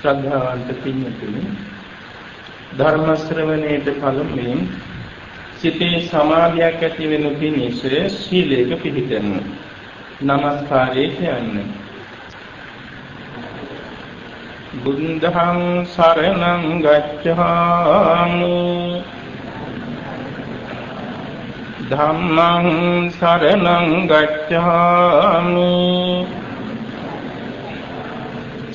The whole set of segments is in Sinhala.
ශ්‍රද්ධාවන්ත පින්තුනි ධර්ම ශ්‍රවණයට පළමුවෙන් සිතේ සමාධියක් ඇති වෙන පිණිස සීලයක පිළිපදන්න. নমස්කාරය කියන්න. බුද්ධං සරණං ගච්ඡාමි ධම්මං සරණං ගච්ඡාමි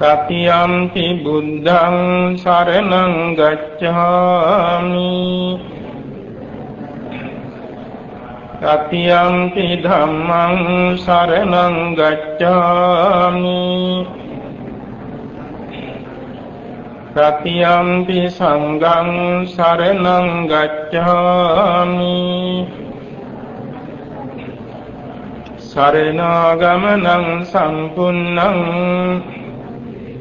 සතියම්පි බුද්ධං සරණං ගච්ඡාමි। සතියම්පි ධම්මං සරණං ගච්ඡාමි। සතියම්පි සංඝං සරණං ගච්ඡාමි। සරණාගමනං සම්පුන්නං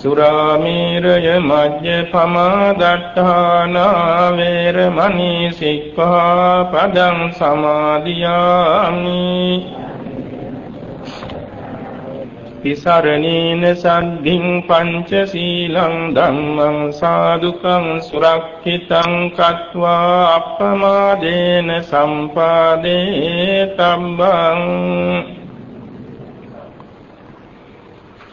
සුරාමීරය මජ්ජ පමාදට්ඨානා වේරමණී සික්ඛාපදං සමාදියාමි තිසරණීන සද්ධින් පංචශීලං ධම්මං සාදුකං සුරක්ෂිතං කତ୍වා අප්පමාදේන සම්පාදේ තම්බං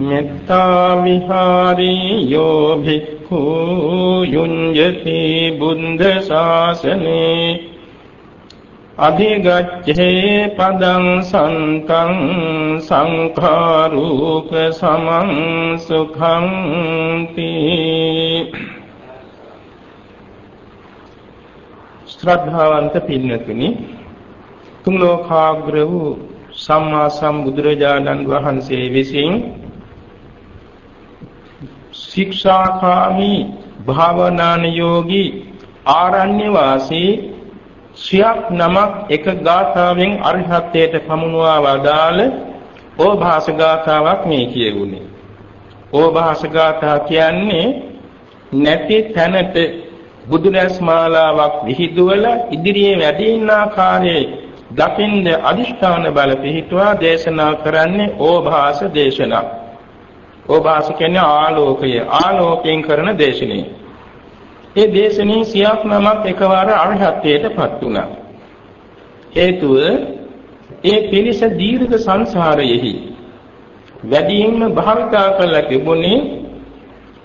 මෙත්තා විහාරී යෝ භික්ඛු යුඤ්ජති බුද්ධ ශාසනේ අධිගච්ඡේ පදං සන්තං සංඛාරූප සමං සුඛං තී ශ්‍රද්ධාවන්ත පින්නතුනි තුන් ලෝකාග්‍ර වූ සම්මා සම්බුදුරජාණන් වහන්සේ විසින් ශික්ෂාකාමී භාවනානුයෝගී ආරණ්‍ය වාසී සියක් නමක් එක ගාථාවෙන් අරිහත්ත්වයට පමුණුවා වදාළ ඕභාස ගාථාවක් මේ කියුනේ. ඕභාස ගාථා කියන්නේ නැති තැනට බුදුරැස් මාලාවක් විහිදුවල ඉදිරියේ වැඩි ඉන්න ආකාරයේ දකින්ද අදිෂ්ඨාන බල පිහිටුවා දේශනා කරන්නේ ඕභාස දේශනා. ඕභාස කියන්නේ ආලෝකය. ආලෝකයෙන් කරන දේශනේ. ඒ දේශනේ සියක් නමක් එකවර අරහත්ත්වයටපත් වුණා. හේතුව ඒ පිරිස දීර්ඝ සංසාරයෙහි වැඩියෙන්ම භාවිතා කළ තිබුණේ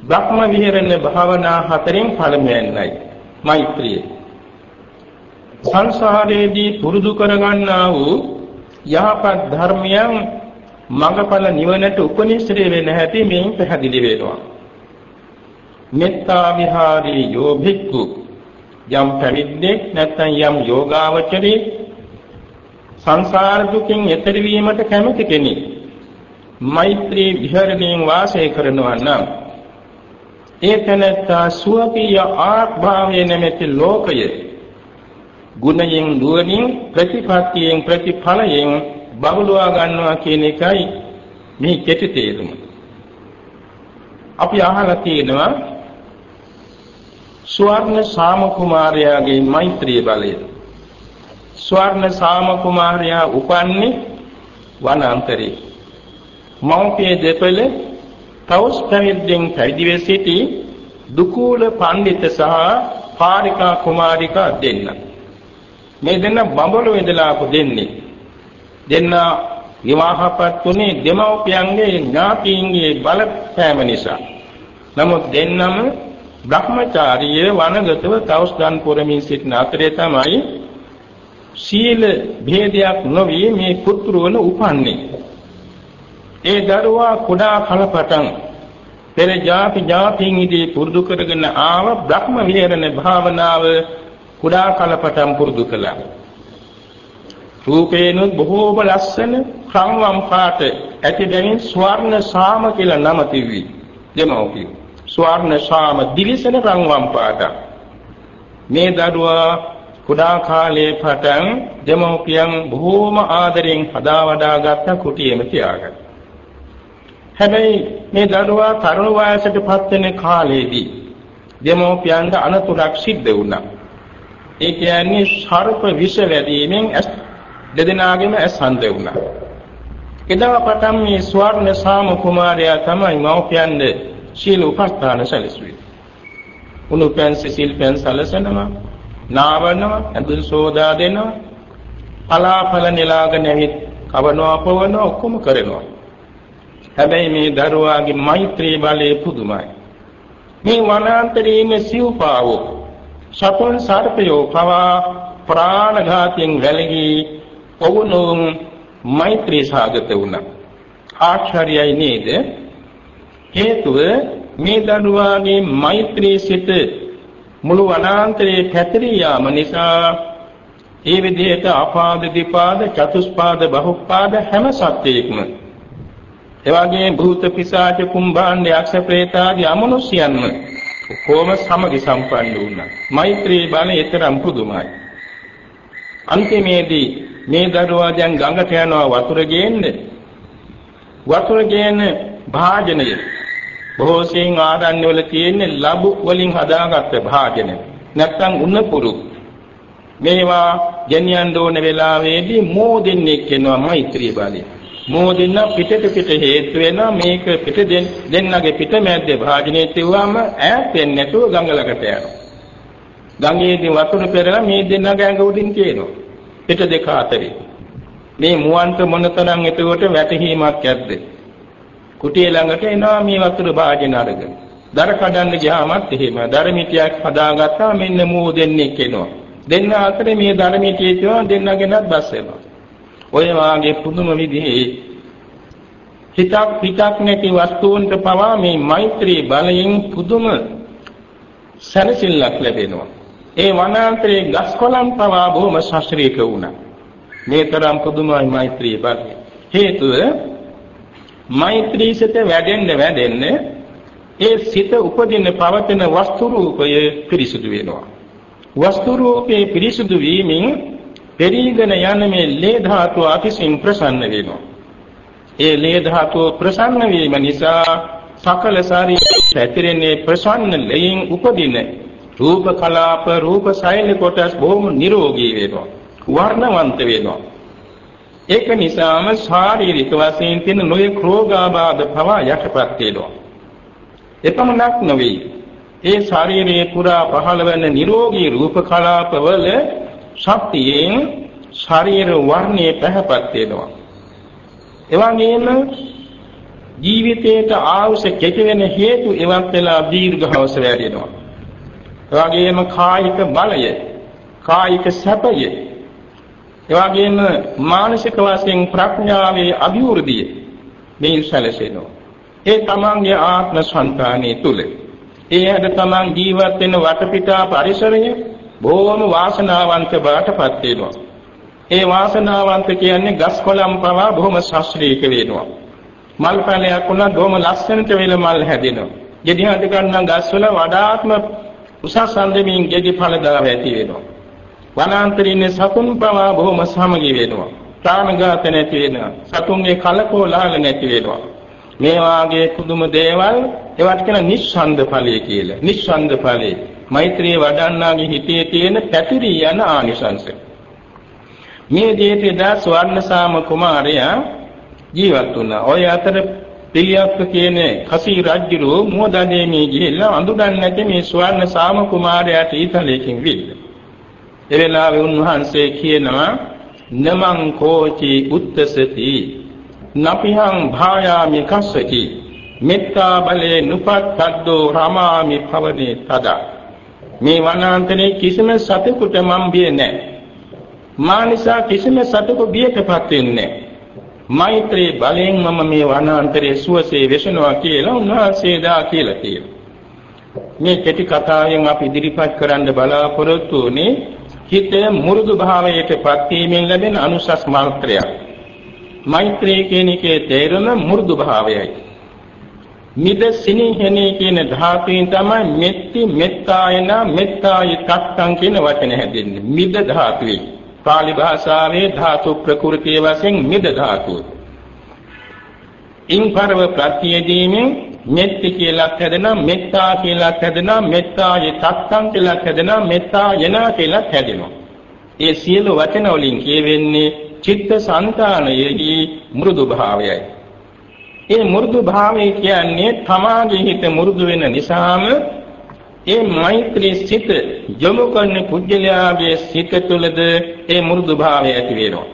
බ්‍රහ්ම විහරණ භාවනා හතරෙන් පළමුවෙන්යි. මෛත්‍රිය. සංසාරයේදී පුරුදු කරගන්නා වූ යහපත් ධර්මයන් මඟඵල නිවනට උපනිශ්‍රේ වෙන හැටි මෙයින් පැහැදිලි වෙනවා. මෙත්තා විහාරී යෝ භික්ඛු යම් පැවිද්දෙක් නැත්නම් යම් යෝගාවචරේ සංසාර දුකින් එතර වීමට කැමති කෙනෙක් මෛත්‍රී විහරණයෙන් වාසය කරනවා නම් ඒ තැනත්තා සුවපිය ආත්භාවයේ නැමැති ලෝකය ගුණයෙන් නුවණින් ප්‍රතිපත්තියෙන් ප්‍රතිඵලයෙන් බබළුවා ගන්නවා කියන එකයි මේ කෙටි තේරුම. අපි අහලා තියෙනවා ස්වර්ණ සාම කුමාරයාගේ මෛත්‍රී බලය. ස්වර්ණ සාම කුමාරයා උපන්නේ වනාන්තරේ. මෞපිය දෙපළ තවුස් පැවිද්දෙන් පැවිදි සිටි දුකූල පඬිත සහ පාරිකා කුමාරිකා දෙන්න. මේ දෙන්න බඹලු ඉඳලා ආපු දෙන්නේ. දෙන්න විවාහපත් වුණේ දෙමව්පියන්ගේ ඥාතීන්ගේ බලපෑම නිසා. නමුත් දෙන්නම Brahmacharya වනගතව තවුස් දන් පුරමින් සිටින අතරේ තමයි සීල භේදයක් නොවි මේ පුත්‍රවල උපන්නේ. ඒ දරුවා කුඩා කලපටන් පෙර ජාති ජාතින් ඉදී පුරුදු කරගෙන ආව බ්‍රහ්ම විහරණ භාවනාව කුඩා කලපටන් පුරුදු කළා. රූපේනොත් බොහෝම ලස්සන ක්‍රමවම් පාට ඇති බැවින් ස්වර්ණ සාම කියලා නම තිබි. දෙමව්පිය. ස්වර්ණ සාම දිලිසෙන රන්වම් පාට. මේ දරුවා කුඩා කාලයේ පටන් දෙමව්පියන් බොහෝම ආදරෙන් හදා වඩා ගත්ත කුටියෙම තියාගත්තා. හැබැයි මේ දරුවා තරුණ වයසටපත් වෙන කාලේදී දෙමෝපියන්ට අනතුරක් සිද්ධ වුණා. ඒ කියන්නේ සර්ප විෂ වැදීමෙන් දෙදෙනාගේම ඇස් හඳ වුණා. එදා පටන් මේ ස්වර්ණ සාම කුමාරයා තමයි මව්පියන්ගේ සීල උපස්ථාන සැලසුවේ. උණු පෙන් සිසිල් පෙන් සැලසනවා, නාවනවා, ඇඳුම් සෝදා දෙනවා, පලාපල නෙලාගෙන ඇවිත් කවනවා පවනවා ඔක්කොම කරනවා. හැබැයි මේ දරුවාගේ මෛත්‍රී බලය පුදුමයි. මේ වනාන්තරයේ ඉන්න සිව්පාවෝ සතුන් සර්පයෝ පවා ප්‍රාණඝාතයෙන් වැළකී ඔවුනුන් මෛත්‍රී සාගත වුණා. ආශ්චර්යයි නේද? හේතුව මේ දරුවාගේ මෛත්‍රී සිත මුළු වනාන්තරයේ පැතිරී යාම නිසා ඒ විදිහට අපාද දිපාද චතුස්පාද බහුපාද හැම සත්‍යයක්ම එවාගේ භූත පිසාච කුම්භාණ්ඩ යක්ෂ ප්‍රේතාදී අමනුෂ්‍යයන්ම කොහොම සමගි සම්පන්න වුණා. මෛත්‍රී බලය ඊතරම් පුදුමයි. අන්තිමේදී මේ දරුවා දැන් ගඟට යනවා වතුර ගේන්න. වතුර ගේන භාජනය බොහෝ සෙයින් ආරණ්‍ය වල තියෙන ලබු වලින් හදාගත්ත භාජන. නැත්තම් උණපුරු. මේවා ගෙනියන්න ඕන වෙලාවේදී මෝදෙන්නේ කියනවා මෛත්‍රී බලය. මෝදින්න පිටට පිට හේතු වෙනවා මේක පිට දෙන්නගේ පිට මැද්දේ භාජනයේ තියුවාම ඈත් වෙන්නේ නැතුව ගඟ ළඟට යනවා. ගඟේදී වතුර පෙරලා මේ දෙන්නගේ ඇඟ උඩින් කියනවා. පිට දෙක අතරේ. මේ මුවන්ට මොනතරම් එතකොට වැටහීමක් ඇද්ද? කුටිය ළඟට එනවා මේ වතුර භාජන අරගෙන. දර කඩන්න ගියාමත් එහෙම. දර මිටියක් හදාගත්තා මෙන්න මූ දෙන්නේ කෙනවා. දෙන්න අතරේ මේ දර මිටිය කියනවා දෙන්නගෙනත් බස් වෙනවා. ඔය වාගේ පුදුම විදිහේ හිතක් පිටක් නැති වස්තුන්ට පවා මේ මෛත්‍රී බලයෙන් පුදුම සැනසෙල්ලක් ලැබෙනවා. ඒ වනාන්තරයේ ගස් කොළන් පවා බොහොම ශාස්ත්‍රීය වුණා. මේ තරම් පුදුමයි මෛත්‍රී බලය. හේතුව මෛත්‍රී සිත වැඩෙන්න වැඩෙන්න ඒ සිත උපදින පවතින වස්තු රූපය පිරිසුදු වෙනවා. වස්තු රූපේ පිරිසුදු වීමෙන් පෙරීගෙන යන මේ ලේ ධාතුව අතිශයින් ප්‍රසන්න වෙනවා. ඒ ලේ ධාතුව ප්‍රසන්න වීම නිසා සකල ශරීරය පැතිරෙන්නේ ප්‍රසන්න ලයෙන් උපදින රූප කලාප රූප සෛල කොටස් බොහොම නිරෝගී වෙනවා. වර්ණවන්ත වෙනවා. ඒක නිසාම ශාරීරික වශයෙන් තියෙන නොයෙක් රෝගාබාධ පවා යටපත් වෙනවා. එපමණක් නෙවෙයි. ඒ ශාරීරියේ පුරා පහළ වෙන නිරෝගී රූප කලාපවල ශක්තියෙන් ශරීර වර්ණයේ පැහැපත් වෙනවා. එවැගේම ජීවිතයට ආවශ්‍ය කෙටි වෙන හේතු එවත් වෙලා දීර්ඝවස වැඩෙනවා. එවැගේම කායික බලය, කායික සැපය, එවැගේම මානසික වශයෙන් ප්‍රඥාවේ අභිවෘද්ධිය මේ සැලසෙනවා. ඒ තමන්ගේ ආත්ම සංතානයේ තුල ඒ හැද තමන් ජීවත් වෙන වටපිටා පරිසරය බොහොම වාසනාවන්ත බාටපත් වෙනවා. ඒ වාසනාවන්ත කියන්නේ ගස් කොළන් පවා බොහොම ශාස්ත්‍රීයක වෙනවා. මල් පැලයක් වුණා බොහොම ලස්සනට වෙල මල් හැදෙනවා. ගෙඩි හඳ ගන්න ගස්වල වඩාත්ම උසස් අන්දමින් ගෙඩි ඵල දාව ඇති වෙනවා. වනාන්තරයේ ඉන්න සතුන් පවා බොහොම සමගි වෙනවා. ප්‍රාණඝාත නැති වෙනවා. සතුන්ගේ කලකෝලහල නැති වෙනවා. මේ වාගේ පුදුම දේවල් ඒවට කියන නිස්සන්ද ඵලය කියලා. නිස්සන්ද ඵලය. මෛත්‍රිය වඩන්නාගේ හිතේ තියෙන පැතිරී යන ආනිසංශ. මේ දේට දා ස්වර්ණසාම කුමාරයා ජීවත් වුණා. ඔය අතර පිළියක්ක කියන කසී රජුරෝ මොදදේමේ ගිහිල්ලා අඳුරන්නේ නැති මේ ස්වර්ණසාම කුමාරයාට ඊතලයකින් විල්ල. ඒ වෙලාවේ උන්වහන්සේ කියනවා නමං කෝචි උත්තසති නපිහං භායාමි කස්සති මෙත්තා බලේ නුපත්තද්දෝ රමාමි භවනේ තදා. මේ වනාන්තරේ කිසිම සතෙකුට මම බිය නැහැ. මා නිසා කිසිම සතෙකු බියටපත් වෙන්නේ නැහැ. මෛත්‍රී බලයෙන් මම මේ වනාන්තරයේ සුවසේ වෙසනවා කියලා උන්වහන්සේ දා කියලා කියනවා මේ කෙටි කතාවෙන් අපි ඉදිරිපත් කරන්න බලාපොරොත්තු වුනේ හිත මුරුදු භාවයටපත් වීමෙන් ලැබෙන අනුසස් මාත්‍රයක්. මෛත්‍රී කියන එකේ තේරුම මුරුදු භාවයයි. මිද සිනහනේ කියන ධාතුවෙන් තමයි මෙත්ති මෙත්තායන මෙත්තායි තත්තං කියන වචන හැදෙන්නේ. මිද ධාතුවේ. පාලි භාෂාවේ ධාතු ප්‍රකෘතිය වශයෙන් මිද ධාතුව. ඉන්පරව ප්‍රත්‍යයදීමෙන් මෙත්ති කියලා හැදෙනවා මෙත්තා කියලා හැදෙනවා මෙත්තායේ තත්තං කියලා හැදෙනවා මෙත්තා යන කියලා හැදෙනවා. ඒ සියලු වචන වලින් කියවෙන්නේ චිත්ත සංතානයෙහි මෘදු භාවයයි. ඒ මෘදු භාවය කියන්නේ තමාගේ හිත මෘදු වෙන නිසාම ඒ මෛත්‍රී සිත යොමු කරන කුජලයාගේ සිත තුළද ඒ මෘදු භාවය ඇති වෙනවා.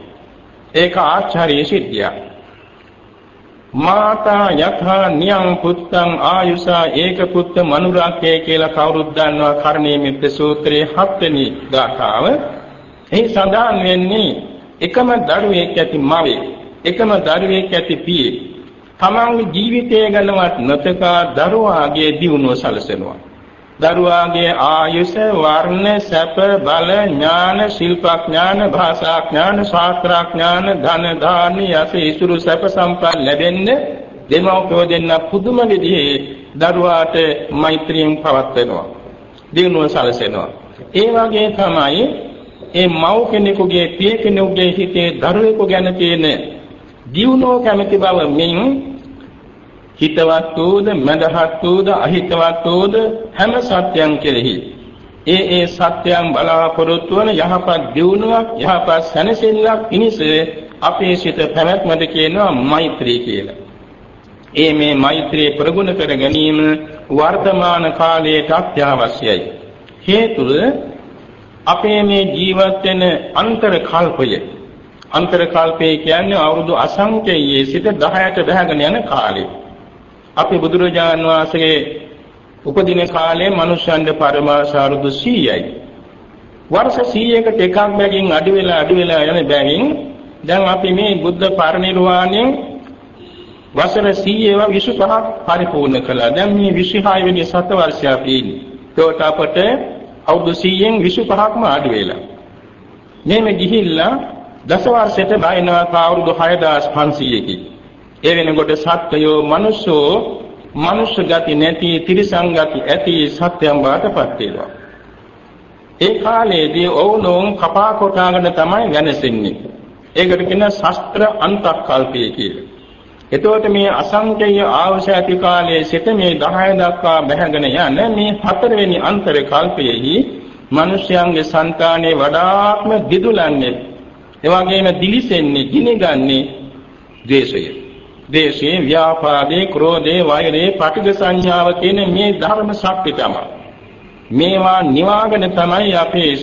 ඒක ආචාර්ය සිද්ධියක්. මාතා යථා නියං පුත්තං ආයුසා ඒක පුත්ත මනුරාකේ කියලා කවුරුත් දන්නවා කර්ණීය මිත්‍ර සූත්‍රයේ හත්වෙනි ගාථාව. එහි සඳහන් වෙන්නේ එකම දරුවෙක් ඇති මවේ එකම දරුවෙක් ඇති පියේ තමන්ගේ ජීවිතය ගැනවත් නොතකා දරුවාගේ දියුණුව සැලසෙනවා. දරුවාගේ ආයුෂ වර්ණ සැප බල ඥාන ශිල්පඥාන භාෂාඥාන ශාස්ත්‍රඥාන ධන දානි යස ඉසුරු සැප සම්පත් ලැබෙන්නේ දෙමව්පියෝ දෙන්න පුදුම විදිහේ දරුවාට මෛත්‍රියෙන් පවත්වනවා. දිනුව සැලසෙනවා. ඒ වගේ තමයි ඒ මව් කෙනෙකුගේ පිය කෙනෙකුගේ හිතේ දරුවෙකු ගැන තියෙන දිනුව කැමැති බව මෙන් හිතවත් වූද මදහත් වූද අහිතවත් වූද හැම සත්‍යයන් කෙරෙහි ඒ ඒ සත්‍යයන් බලාපොරොත්තු වන යහපත් දියුණුවක් යහපත් සැනසෙල්ලක් පිණිස අපේ සිත පැවැත්මට කියනවා මෛත්‍රී කියලා. ඒ මේ මෛත්‍රී ප්‍රගුණ කර ගැනීම වර්තමාන කාලයට අත්‍යවශ්‍යයි. හේතුව අපේ මේ ජීවත් වෙන අන්තර කල්පය අන්තර කල්පය කියන්නේ අවුරුදු අසංඛ්‍යයේ සිට 10ට බහගෙන යන කාලය. අපි බුදුරජාන් වහන්සේගේ උපදින කාලේ මනුෂ්‍යයන්ට පරමාසාරුදු 100යි. වර්ෂ 100කට එකක් බැගින් අඩු වෙලා අඩු වෙලා යන බැවින් දැන් අපි මේ බුද්ධ පරිනිර්වාණයෙන් වසර 100ව 25ක් පරිපූර්ණ කළා. දැන් මේ 26 වෙනි සත වර්ෂය අපි ඉන්නේ. ඒකට අපට අවුරුදු 100න් 25ක්ම අඩු වෙලා. මේම ගිහිල්ලා දස වර්ෂයට බයිනවා අවුරුදු 6500කින්. ඒ වෙනකොට සත්වයෝ මනුෂ්‍යෝ මනුෂ්‍ය ගති නැති තිරිසන් ගති ඇති සත්‍යම් බාටපත් වෙනවා. ඒ කාලයේදී ඔවුනොන් කපා කොටාගෙන තමයි වෙනසෙන්නේ. ඒකට කියන ශාස්ත්‍ර අන්තක්කල්පය කියලා. එතකොට මේ අසංකේය අවශ්‍ය ඇති කාලයේ සිට මේ 10 දක්වා බැහැගෙන යන මේ හතරවෙනි අන්තර කල්පයේහි මිනිස්යන්ගේ సంతානේ වඩාත්ම දිදුලන්නේ එවැගේම දිලිසෙන්නේ ගිනිගන්නේ ද්වේෂය. ද්වේෂේ, ව්‍යාපාදේ, ක්‍රෝධේ, වෛරේ, පටිඝ සංඥාව කියන මේ ධර්ම ශක්ති තමයි. මේවා නිවාගෙන තමයි අපේ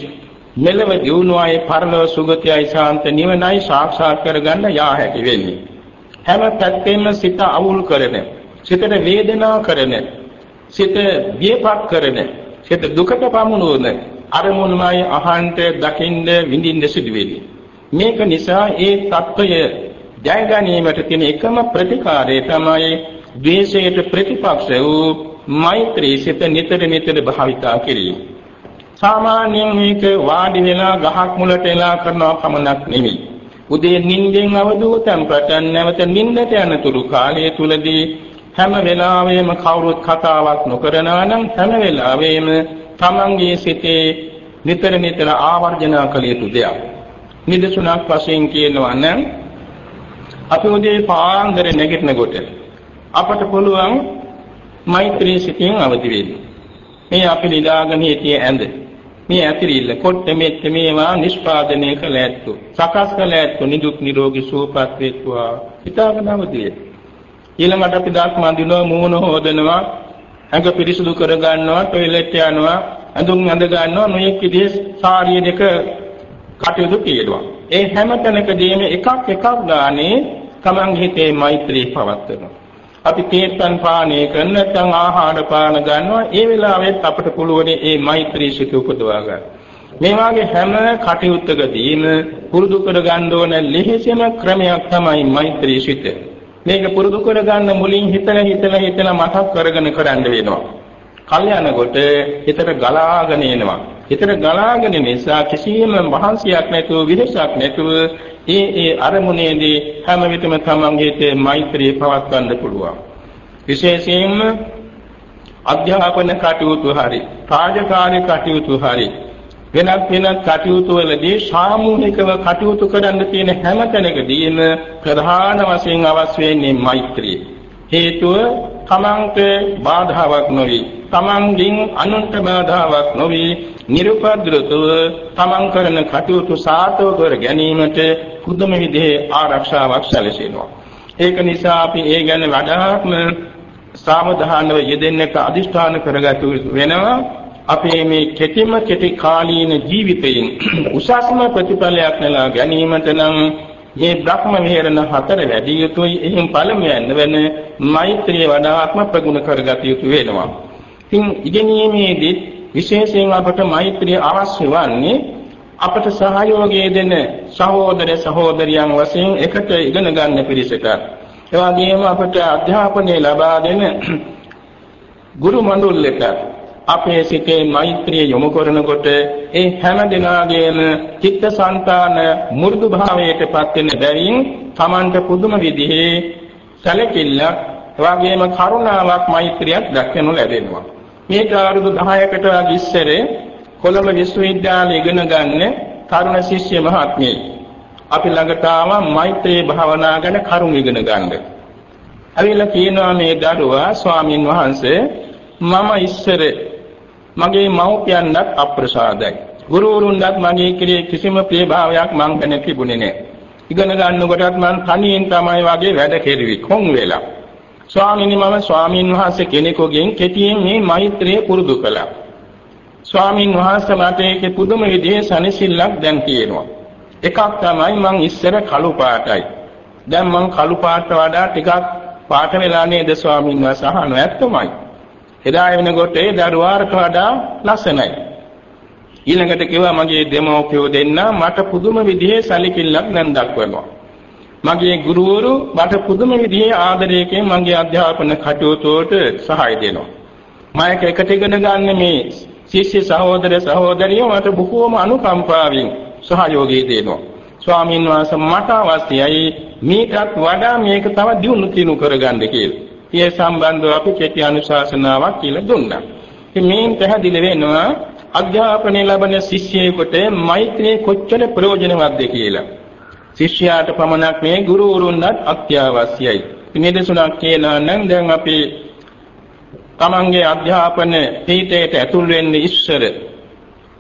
මෙලව දියුණුවයි, පරලොව සුගතියයි, ශාන්ත නිවනයි සාක්ෂාත් කරගන්න යා හැකි වෙන්නේ. හැම පැත්තෙම සිත අවුල් කරන, සිතට වේදනා කරන, සිත විපක් කරන, සිත දුකට පමුණුවන අරමුණුමයි අහන්ට දකින්න විඳින්න සිදු වෙන්නේ. මේක නිසා ඒ தত্ত্বය ජය ගැනීමට තියෙන එකම ප්‍රතිකාරය තමයි ද්වේෂයට ප්‍රතිපක්ෂ වූ මෛත්‍රී සිත නිතර නිතර භාවිතා කිරීම. සාමාන්‍යයෙන් මේක වාඩි වෙලා ගහක් මුලට එලා කරනවා පමණක් නෙවෙයි. උදේ නිින්දෙන් අවදුවතන් පටන් නැවත නිින්දට යනතුරු කාලය තුලදී හැම වෙලාවෙම කවුරුත් කතාවක් නොකරනවා නම් හැම වෙලාවෙම තමන්ගේ සිතේ නිතර නිතර ආවර්ජන කළ යුතු දෙයක්. නිදසුනක් වශයෙන් කියනවා නම් අපි උදේ පාන්දර නැගිටිනකොට අපට පුළුවන් මෛත්‍රී සිතින් අවදි වෙන්න. මේ අපි නිදාගෙන හිටිය ඇඳ මේ ඇතිරිල්ල කොට මෙත් මේවා නිෂ්පාදනය කළ ඇත්තු සකස් කළ ඇත්තු නිදුක් නිරෝගී සුවපත් වේත්වා හිතාගෙන අවදි වෙන්න. ඊළඟට අපි දාස් මඳිනවා මූණ හොදනවා ඇඟ පිරිසිදු කර ගන්නවා টয়ලට් යනවා ඇඳුම් අඳ ගන්නවා නොයෙක් විදිහේ ශාරීරික කටයුතු කියනවා ඒ හැම තැනකදීම එකක් එකක් ගානේ තමන් හිතේ මෛත්‍රී පවත්වනවා අපි තේපන් පානය කරන නැත්නම් ආහාර පාන ගන්නවා ඒ වෙලාවෙත් අපට පුළුවන් මේ මෛත්‍රී සිත උපදවා ගන්න. මේ වාගේ හැම කටයුත්තකදීම පුරුදු කර ගන්න ඕන ලිහිසෙම ක්‍රමයක් තමයි මෛත්‍රී සිත. මේක පුරුදු කරගන්න මුලින් හිතලා හිතලා හිතලා මතක් කරගෙන කරන්න වෙනවා. කල් යනකොට හිතට ගලාගෙන එනවා. හිතට ගලාගෙන නිසා කිසියම් මහන්සියක් නැතුව විහෙසක් නැතුව ඒ ඒ අරමුණේදී හැම විටම තමන්ගේ හිතේ මෛත්‍රිය පවත්වන්න පුළුවන්. විශේෂයෙන්ම අධ්‍යාපන කටයුතු හරි, රාජකාරී කටයුතු හරි, වෙනත් වෙනත් කටයුතු වලදී සාමූහිකව කටයුතු කරන්න තියෙන හැම තැනකදීම ප්‍රධාන වශයෙන් අවශ්‍ය වෙන්නේ මෛත්‍රිය. හේතුව තමන්ට බාධාවක් නොවේ. තමන්ගෙන් අනුන්ට බාධාවක් නොවේ. නිර්පද්‍රතව තමන් කරන කටයුතු සාර්ථක කර ගැනීමට පුදුම විදිහේ ආරක්ෂාවක් සැලසෙනවා. ඒක නිසා අපි ඒ ගැන වඩාත්ම සාවධානව යෙදෙන්නට අදිෂ්ඨාන කරගත වෙනවා. අපේ මේ කෙටිම කෙටි කාලීන ජීවිතයෙන් උසස්ම ප්‍රතිඵලයක් නෙලා ගැනීමට නම් මේ බ්‍රහ්ම විහරණ හතර වැඩි යුතුයි. එහින් පළමුවෙන් වෙන මෛත්‍රිය වඩාත්ම ප්‍රගුණ කරගත යුතු වෙනවා. ඉතින් ඉගෙනීමේදී විශේෂයෙන් අපට මෛත්‍රිය අවශ්‍ය වන්නේ අපට සහයෝගය දෙන සහෝදර සහෝදරියන් වශයෙන් එකට ඉගෙන ගන්න පිරිසට ඒ වගේම අපට අධ්‍යාපනය ලබා දෙන ගුරු මණ්ඩලයට අපේ සිතේ මෛත්‍රිය යොමු කරනකොට ඒ හැම දිනාගේම චිත්තසංතාන මෘදු භාවයටපත් වෙන බැවින් Tamanට පුදුම විදිහේ සැලකිල්ලක් එවාගෙම කරුණාවක් මෛත්‍රියක් දක්වනු ලැබෙනවා. මේක අවුරුදු 10කට වගේ ඉස්සර කොළඹ විශ්වවිද්‍යාලයේ ඉගෙන ගන්න තරුණ ශිෂ්‍ය මහත්මිය. අපි ළඟට ආවා මෛත්‍රී භාවනා ගැන කරුණ ඉගෙන ගන්න. ඇවිල්ලා කියනවා මේ දරුවා ස්වාමින් වහන්සේ මම ඉස්සර මගේ මව්පියන්වත් අප්‍රසාදයි. ගුරුවරුන්වත් මගේ කෙරේ කිසිම ප්‍රේභාවයක් මං ගැන තිබුණේ නැහැ. ඉගෙන ගන්නකොටත් මං තනියෙන් තමයි වගේ වැඩ කෙරුවේ කොන් වෙලා. ස්වාමීනි මම ස්වාමින් වහන්සේ කෙනෙකුගෙන් කෙටියෙන් මේ මෛත්‍රිය පුරුදු කළා. ස්වාමින් වහන්සේ මට ඒකේ පුදුම විදිහේ සනසිල්ලක් දැන් තියෙනවා. එකක් තමයි මං ඉස්සර කළු පාටයි. දැන් මං කළු පාට වඩා ටිකක් පාට වෙලා නේද ස්වාමින් වහන්සේ අහනවා ඇත්තමයි. එදා වෙනකොට ඒ දරුවාට වඩා ලස්සනයි. ඊළඟට කිව්වා මගේ දෙමව්පියෝ දෙන්න මට පුදුම විදිහේ සැලකිල්ලක් දැන් දක්වනවා. මගේ ගුරුවරු මට පුදුම විදිහේ ආදරයකින් මගේ අධ්‍යාපන කටයුතු වලට සහාය දෙනවා. මම එකට ඉගෙන ගන්න මේ ශිෂ්‍ය සහෝදර සහෝදරියෝ මට බොහෝම අනුකම්පාවෙන් සහයෝගය දෙනවා. ස්වාමීන් වහන්සේ මට අවශ්‍යයි මේකත් වඩා මේක තව දියුණු තිනු කරගන්න කියලා. ඒ සම්බන්ධව අපි කෙටි අනුශාසනාවක් කියලා දුන්නා. ඉතින් මේන් පැහැදිලි වෙනවා අධ්‍යාපනය ලබන ශිෂ්‍යයෙකුට මෛත්‍රී කොච්චර ප්‍රයෝජනවත්ද කියලා. ශිෂ්‍යයාට පමණක් මේ ගුරුවරුන්වත් අත්‍යවශ්‍යයි. මේ දෙසුණක් කියනවා නම් දැන් අපි තමන්ගේ අධ්‍යාපන පීඨයට ඇතුල් වෙන්නේ ඉස්සර.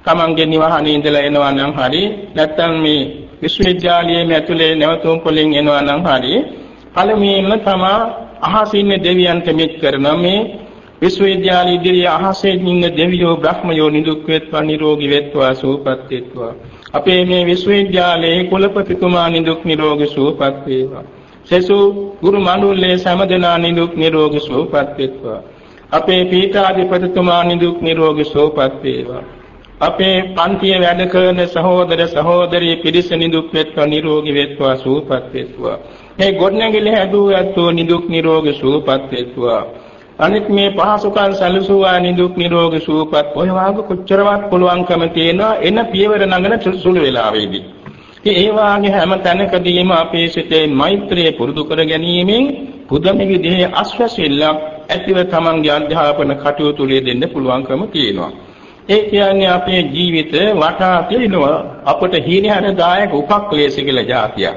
තමන්ගේ නිවහනේ ඉඳලා එනවා නම් හරි නැත්නම් මේ විශ්වවිද්‍යාලයේ ඇතුලේ නැවතුම් පොලින් එනවා නම් හරි පළමුවෙන්ම තමා අහසින් දෙවියන්ට මෙත් කරන මේ විශ්වවිද්‍යාල ඉදිරියේ අහසේ ඉන්න දෙවියෝ බ්‍රහ්මයෝ නිදුක් වේත්වා නිරෝගී වේත්වා සුවපත් වේත්වා. අපේ මේ විශ්වවිද්‍යාලයේ කුලපතිතුමා නිදුක් නිරෝගී සුවපත් වේවා. සෙසු ගුරු මණ්ඩලයේ සමදනා නිදුක් නිරෝගී සුවපත් වේත්වා. අපේ පීඨාධිපතිතුමා නිදුක් නිරෝගී සුවපත් වේවා. අපේ පන්තියේ වැඩ කරන සහෝදර සහෝදරී පිරිස නිදුක් වෙත්වා නිරෝගී වෙත්වා සුවපත් වෙත්වා. මේ ගොඩනැගිලි හැදූ ඇත්තෝ නිදුක් නිරෝගී සුවපත් වෙත්වා. අනිත් මේ පහසුකම් සැලසුවා නිදුක් නිරෝගී සුවපත් ඔය වාගේ කොච්චරවත් පුළුවන්කම තියෙනවා එන පියවර නඟන සුළු වෙලාවේදී ඒ වාගේ හැම තැනකදීම අපේ සිතේ මෛත්‍රිය පුරුදු කර ගැනීමෙන් පුදුම විදිහේ අස්වැසිල්ලක් ඇතිව තමන්ගේ අධ්‍යාපන කටයුතු ලේ දෙන්න පුළුවන්කම තියෙනවා. ඒ කියන්නේ අපේ ජීවිත වටා තියෙනවා අපට හීනහරදායක උපක්ලේශ කියලා જાතියක්.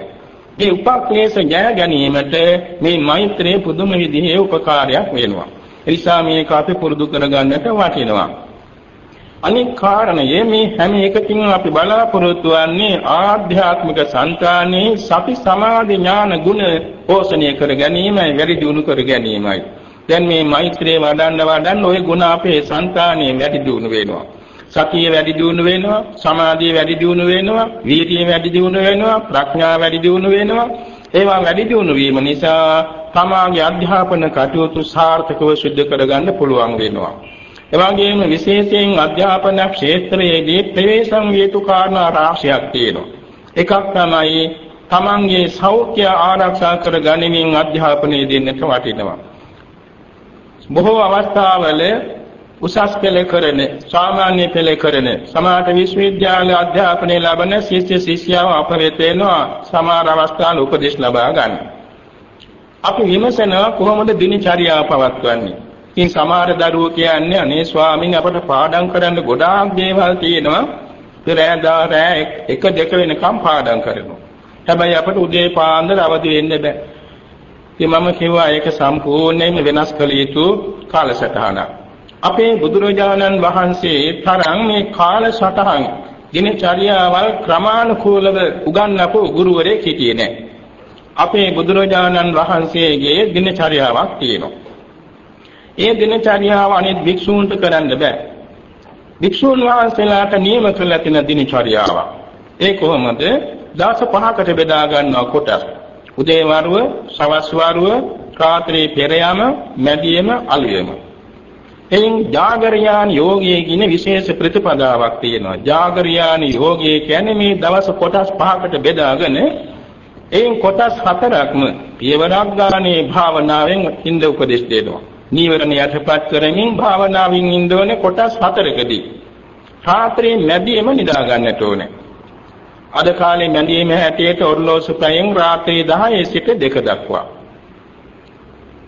මේ උපක්ලේශ ජය ගැනීමට මේ මෛත්‍රිය පුදුම විදිහේ උපකාරයක් වෙනවා. එනිසා මේක අපි පුරුදු කරගන්නට වටිනවා. අනික් කාරණය මේ හැම එකකින් අපි බලාපොරොත්තු වන්නේ ආධ්‍යාත්මික సంతානේ සති සමාධි ඥාන ගුණ පෝෂණය කර ගැනීමයි වැඩි දියුණු කර ගැනීමයි. දැන් මේ මෛත්‍රිය වඩන්න වඩන්න ওই ගුණ අපේ సంతානේ වැඩි දියුණු වෙනවා. සතිය වැඩි දියුණු වෙනවා, සමාධිය වැඩි දියුණු වෙනවා, වීර්යය වැඩි දියුණු වෙනවා, ප්‍රඥාව වැඩි දියුණු වෙනවා. ඒවා වැඩි දියුණු වීම නිසා තමාගේ අධ්‍යාපන කටයුතු සාර්ථකව සිදු කරගන්න පුළුවන් වෙනවා. එවාගෙම විශේෂයෙන් අධ්‍යාපන ක්ෂේත්‍රයේදී ප්‍රවේශම් හේතු කාරණා රාශියක් තියෙනවා. එකක් තමයි තමන්ගේ සෞඛ්‍ය ආරක්ෂා කර ගැනීමෙන් අධ්‍යාපනය දෙන්නට වටිනවා. බොහෝ අවස්ථාවල උසස් පෙළ කරන, සාමාන්‍ය පෙළ කරන, සමාජ විශ්වවිද්‍යාල අධ්‍යාපනය ලබන ශිෂ්‍ය ශිෂ්‍යාව අප වෙත එනවා සමහර අවස්ථාවල උපදෙස් ලබා ගන්න. අපි විමසනවා කොහොමද දිනචරියාව පවත්වන්නේ? ඉතින් සමහර දරුවෝ කියන්නේ අනේ ස්වාමීන් අපට පාඩම් කරන්න ගොඩාක් දේවල් තියෙනවා. පෙරෑදා රෑ එක දෙක වෙනකම් පාඩම් කරනවා. හැබැයි අපට උදේ පාන්දර අවදි වෙන්න බෑ. ඉතින් මම කිව්වා ඒක සම්පූර්ණයෙන්ම වෙනස් කළ යුතු කාලසටහනක්. අපේ බුදුරජාණන් වහන්සේ තරම් මේ කාලසටහන් දිනචර්යාවල් ක්‍රමානුකූලව උගන්වපු ගුරුවරයෙක් හිටියේ නැහැ. අපේ බුදුරජාණන් වහන්සේගේ දිනචර්යාවක් තියෙනවා. ඒ දිනචර්යාව අනිත් භික්ෂූන්ට කරන්න බෑ. භික්ෂූන් වහන්සේලාට නියම කළ තියෙන දිනචර්යාවක්. ඒ කොහොමද? දවස් පහකට බෙදා ගන්නවා කොටස්. උදේ වරුව, සවස් වරුව, රාත්‍රී පෙර යාම, මැදියම, අලුයම. එයින් ජාගරයාන් යෝගයේ කියන විශේෂ ප්‍රතිපදාවක් තියෙනවා. ජාගරයාන් යෝගයේ කියන්නේ මේ දවස් කොටස් පහකට බෙදාගෙන එයින් කොටස් හතරක්ම පියවරක් ගානේ භාවනාවෙන් ඉඳ උපදෙස් දෙනවා. නීවරණ යටපත් කරමින් භාවනාවෙන් ඉඳවනේ කොටස් හතරකදී. රාත්‍රියේ මැදියම නිදා ගන්නට ඕනේ. අද කාලේ මැදියම හැටියට ඔර්ලෝසු පැයෙන් රාත්‍රී 10 සිට 2 දක්වා.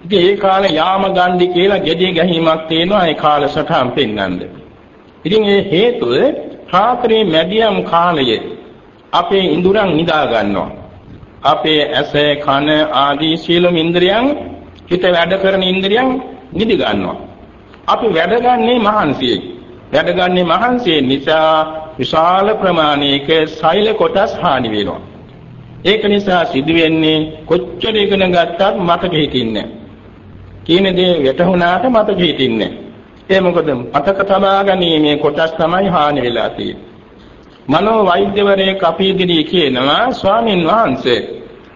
ඉතින් ඒ කාලේ යාම ගණ්ඩි කියලා gediy ගැහිමක් තියෙනවා ඒ කාල සටහන් පෙන්වන්න. ඉතින් ඒ හේතුව රාත්‍රී මැදියම් කාලයේ අපේ ඉඳුරන් නිදා ගන්නවා. අපේ ඇස කන ආදී සීලම ඉන්ද්‍රියන් හිත වැඩ කරන ඉන්ද්‍රියන් නිදි ගන්නවා. අපි වැඩගන්නේ මහන්සියෙන්. වැඩගන්නේ මහන්සියෙන් නිසා විශාල ප්‍රමාණයක සෛල කොටස් හානි වෙනවා. ඒක නිසා සිදුවෙන්නේ කොච්චර ඉගෙන ගත්තත් මතක හිටින්නේ කියන දේ වැටහුණාට මතක හිටින්නේ ඒ මොකද මතක තබා ගැනීමේ කොටස් තමයි හානි වෙලා තියෙන්නේ. මනෝ වෛද්‍යවරයෙක් අපි ඉදිරියේ කියනවා ස්වාමින් වහන්සේ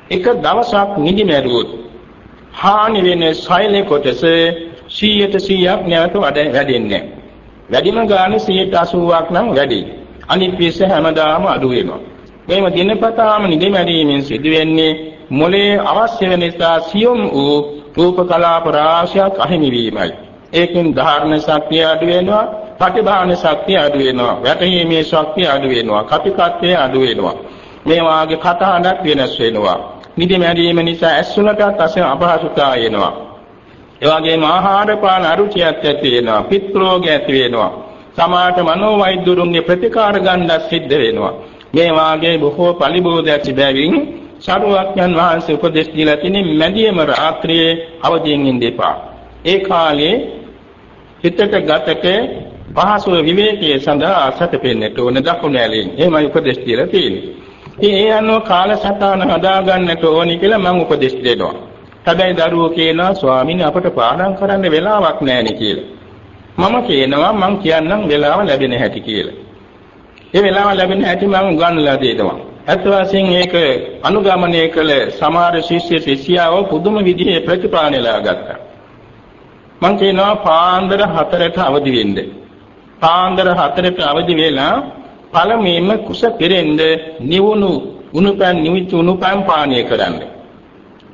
එක දවසක් නිදි මැරුවොත් හානි වෙන සෛල කොටස 100ට 100ක් නැවත වැඩෙන්නේ වැඩිම ගානේ 180ක් නම් වැඩි. අනිත් පිස්ස හැමදාම අඩු වෙනවා. මේව දිනපතාම නිදිමැරීමෙන් සිදුවෙන්නේ මොලේ අවශ්‍ය වෙන නිසා සියුම් වූ රූප කලාප රාශියක් අහිමි වීමයි. ඒකෙන් ධාරණ ශක්තිය අඩු වෙනවා, ප්‍රතිභාන ශක්තිය අඩු වෙනවා, වැටහීමේ ශක්තිය අඩු වෙනවා, කපිකත්වය අඩු වෙනවා. මේ වාගේ කතාහඬක් වෙනස් වෙනවා. නිදිමැරීම නිසා ඇස්වලටත් අස අපහසුතාව එනවා. ඒ වගේම ආහාර පාන අරුචියක් ඇති වෙනවා. පිත් රෝග ඇති වෙනවා. සමාත මනෝවෛද්‍යරුන්ගේ ප්‍රතිකාර ගන්න සිද්ධ වෙනවා. මේ වාගේ බොහෝ පරිබෝධ ඇති බැවින් සරුවක්යන් වහන්සේ උපදෙස් දීලා තිනේ මැදියම රාත්‍රියේ අවදියෙන් ඉන්න එපා. ඒ කාලේ හිතට ගතක පහසුව විවේකයේ සඳහා සැතපෙන්නට ඕන දකුණු ඇලෙන්. එහෙමයි උපදෙස් දීලා තියෙන්නේ. ඉතින් ඒ අනුව කාලසටහන හදා ගන්නට ඕනි කියලා මම උපදෙස් දෙනවා. හැබැයි දරුවෝ කියනවා ස්වාමීනි අපට පාඩම් කරන්න වෙලාවක් නැහැ කියලා. මම කියනවා මං කියන්නම් වෙලාව ලැබෙන හැටි කියලා. ඒ වෙලාව ලැබෙන හැටි මම උගන්වලා දෙනවා. අත් වශයෙන් ඒක අනුගමනය කළ සමහර ශිෂ්‍ය ශිෂ්‍යාව පුදුම විදිහේ ප්‍රතිපාණයලා ගත්තා. මං කියනවා පාන්දර 4ට අවදි වෙන්න. පාන්දර 4ට අවදි වෙලා පළමුවෙන්ම කුස පෙරෙන්න නිවුණු උණුපැන් නිවිච්ච උණුපැන් පානය කරන්න.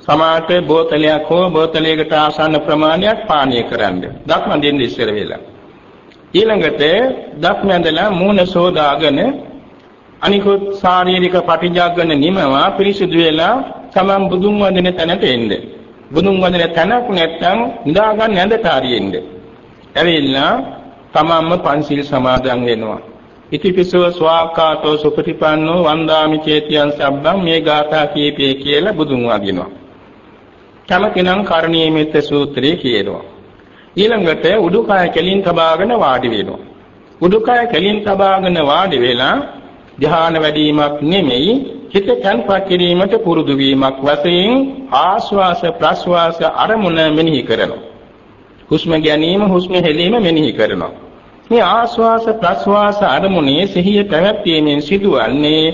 සමාත බෝතලයක් හෝ බෝතලයකට ආසන්න ප්‍රමාණයක් පානය කරන්න. දක්ම දෙන්න ඉස්සර වෙලා. ඊළඟට දක්ම ඇඳලා මූණ සෝදාගෙන අනිකුත් ශාරීරික පටිජාගන නිමවා පිරිසුදු වෙලා තමන් බුදුන් වඳින තැනට එන්නේ. බුදුන් වඳින තැනක් නැත්නම් නිදා ගන්න ඇඳට හරියෙන්නේ. ඇවිල්ලා තමන්ම පන්සිල් සමාදන් වෙනවා. ඉතිපිසව ස්වාකාතෝ සුපටිපන්නෝ වන්දාමි චේතියං සබ්බං මේ ගාථා කීපේ කියලා බුදුන් වඳිනවා. කමකිනම් කරණීය මෙත්ත සූත්‍රය කියනවා. ඊළඟට උඩුකය කෙලින් තබාගෙන වාඩි වෙනවා. උඩුකය කෙලින් තබාගෙන වාඩි වෙලා ධ්‍යාන වැඩිවීමක් නෙමෙයි හිත තන්පත් කිරීමට පුරුදු වීමක් වශයෙන් ආස්වාස ප්‍රස්වාස අරමුණ මෙනෙහි කරනවා. හුස්ම ගැනීම හුස්ම හෙලීම මෙනෙහි කරනවා. මේ ආස්වාස ප්‍රස්වාස අරමුණේ සිහිය පැවැත්වීමෙන් සිදුවන්නේ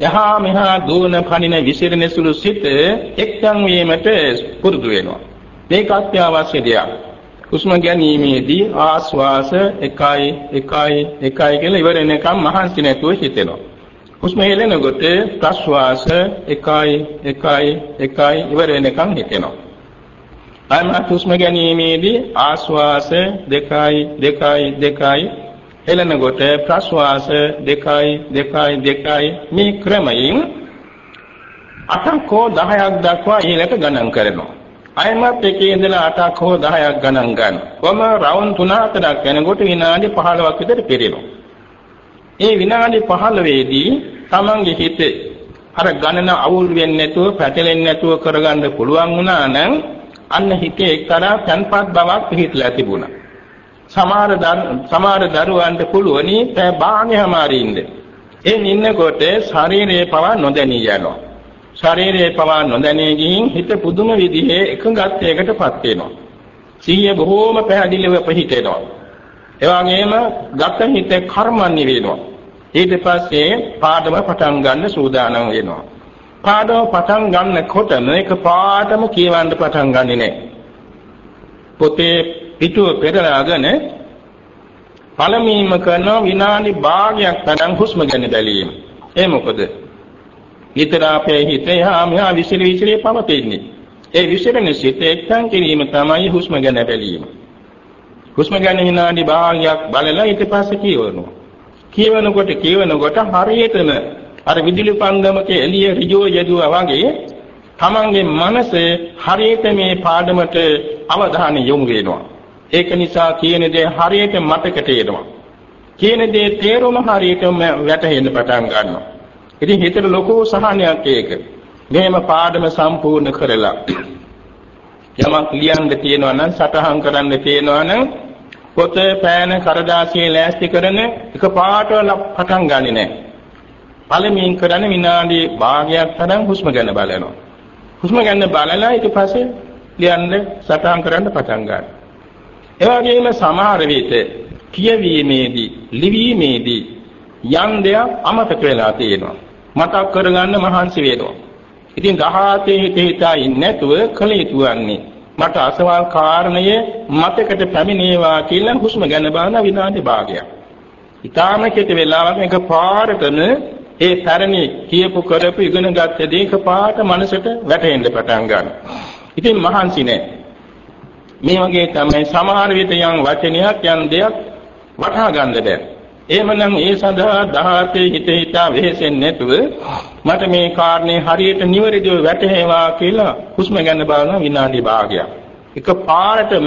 යහා මෙහා දුවන පනින විසිරෙන සුළු සිත එක්තන් වීමට පුරුදු වෙනවා. මේක අත්‍යවශ්‍ය දෙයක්. හුස්ම ගැනීමේදී ආස්වාස එකයි එකයි එකයි කියලා ඉවර වෙනකම් මහන්සි නැතුව හිතෙනවා. හුස්ම හෙලනකොට ප්‍රශ්වාස එකයි එකයි එකයි ඉවර වෙනකම් හිතෙනවා. අයම හුස්ම ගැනීමේදී ආස්වාස දෙකයි දෙකයි දෙකයි හෙලනකොට ප්‍රශ්වාස දෙකයි දෙකයි දෙකයි මේ ක්‍රමයෙන් අටක් හෝ 10ක් දක්වා ඊළඟට ගණන් කරනවා. අයමත් එකේ ඉඳලා 8ක් හෝ 10ක් ගණන් ගන්න. කොහම රවුන්ඩ් 3-4ක් යනකොට විනාඩි 15ක් විතර පිරෙනවා. ඒ විනාඩි 15 දී තමන්ගේ හිත අර ගණන අවුල් වෙන්නේ නැතුව පැටලෙන්නේ නැතුව කරගන්න පුළුවන් වුණා නම් අන්න හිතේ එක්තරා තන්පත් බවක් පිහිටලා තිබුණා. සමහර සමහර දරුවන්ට පුළුවනි පැය භාගයමාරින්ද. ඒ නින්නකොට ශරීරයේ පවා නොදැනී යනවා. ශරීරයේ පවා නොදැනී ගින් හිත පුදුම විදිහේ එකඟත්වයකටපත් වෙනවා. සිහිය බොහෝම පැහැදිලිව පිහිටෙනවා. ඒ වගේම ගත හිත කර්මන්නේ වෙනවා. ඊට පස්සේ පාඩම පටන් ගන්න සූදානම් වෙනවා. පාඩම පටන් ගන්නකොටම එක පාඩම කියවන්න පටන් ගන්නෙ නෑ. පොතේ පිටුව පෙරලාගෙන පළමුවෙන්ම කරන විනාඩි භාගයක් තරම් හුස්ම ගැන බැලීම. ඒ මොකද? නිතර අපේ හිතේ හා මෙහා විසිර විසිරේ පවතින්නේ. ඒ විසිරෙන සිත එක්තන් කිරීම තමයි හුස්ම ගැන බැලීම. හුස්ම ගැන විනාඩි භාගයක් බලලා ඊට පස්සේ කියවනවා. කියවනකොට කියවනකොට හරියටම අර විදුලි පන්දමක එළිය ඍජුව යදුවා වගේ තමන්ගේ මනස හරියට මේ පාඩමට අවධානය යොමු වෙනවා. ඒක නිසා කියන දේ හරියට මතකට එනවා. කියන දේ තේරුම හරියටම වැටහෙන්න පටන් ගන්නවා. ඉතින් හිතට ලොකු සහනයක් ඒක. මෙහෙම පාඩම සම්පූර්ණ කරලා යමක් ලියන්න තියෙනවා නම් සටහන් කරන්න තියෙනවා නම් පොත පෑන කරදාසියේ ලෑස්ති කරන එක පාටවල පටන් ගන්නෙ නැහැ. පළමුවෙන් කරන්නේ විනාඩි භාගයක් තරම් හුස්ම ගැන බලනවා. හුස්ම ගැන බලලා ඊට පස්සේ ලියන්න සටහන් කරන්න පටන් ගන්නවා. ඒ වගේම සමහර විට කියවීමේදී, ලිවීමේදී යම් දෙයක් අමතක වෙලා තියෙනවා. මතක් කරගන්න මහන්සි වෙනවා. ඉතින් 18 හිත හිතා ඉන්නේ නැතුව කල යුතු වන්නේ මට අසවල් කාරණය මතකට පැමිණේවා කියලා හුස්ම ගැන බලන විනාඩි භාගයක්. ඊටාම කෙටි වෙලාවක එක පාරටම ඒ පැරණි කියපු කරපු ඉගෙන ගත්ත දේ එක පාට මනසට වැටෙන්න පටන් ගන්නවා. ඉතින් මහන්සි නෑ. මේ වගේ තමයි සමහර විට යම් වචනයක් යම් දෙයක් වටහා ගන්න බැහැ. එහෙමනම් ඒ සඳහා 17 හිත හිතා වෙහෙසෙන්නේ නැතුව මට මේ කාරණේ හරියට නිවැරදිව වැටහෙවා කියලා හුස්ම ගන්න බලන විනාඩි භාගයක්. එක පාරටම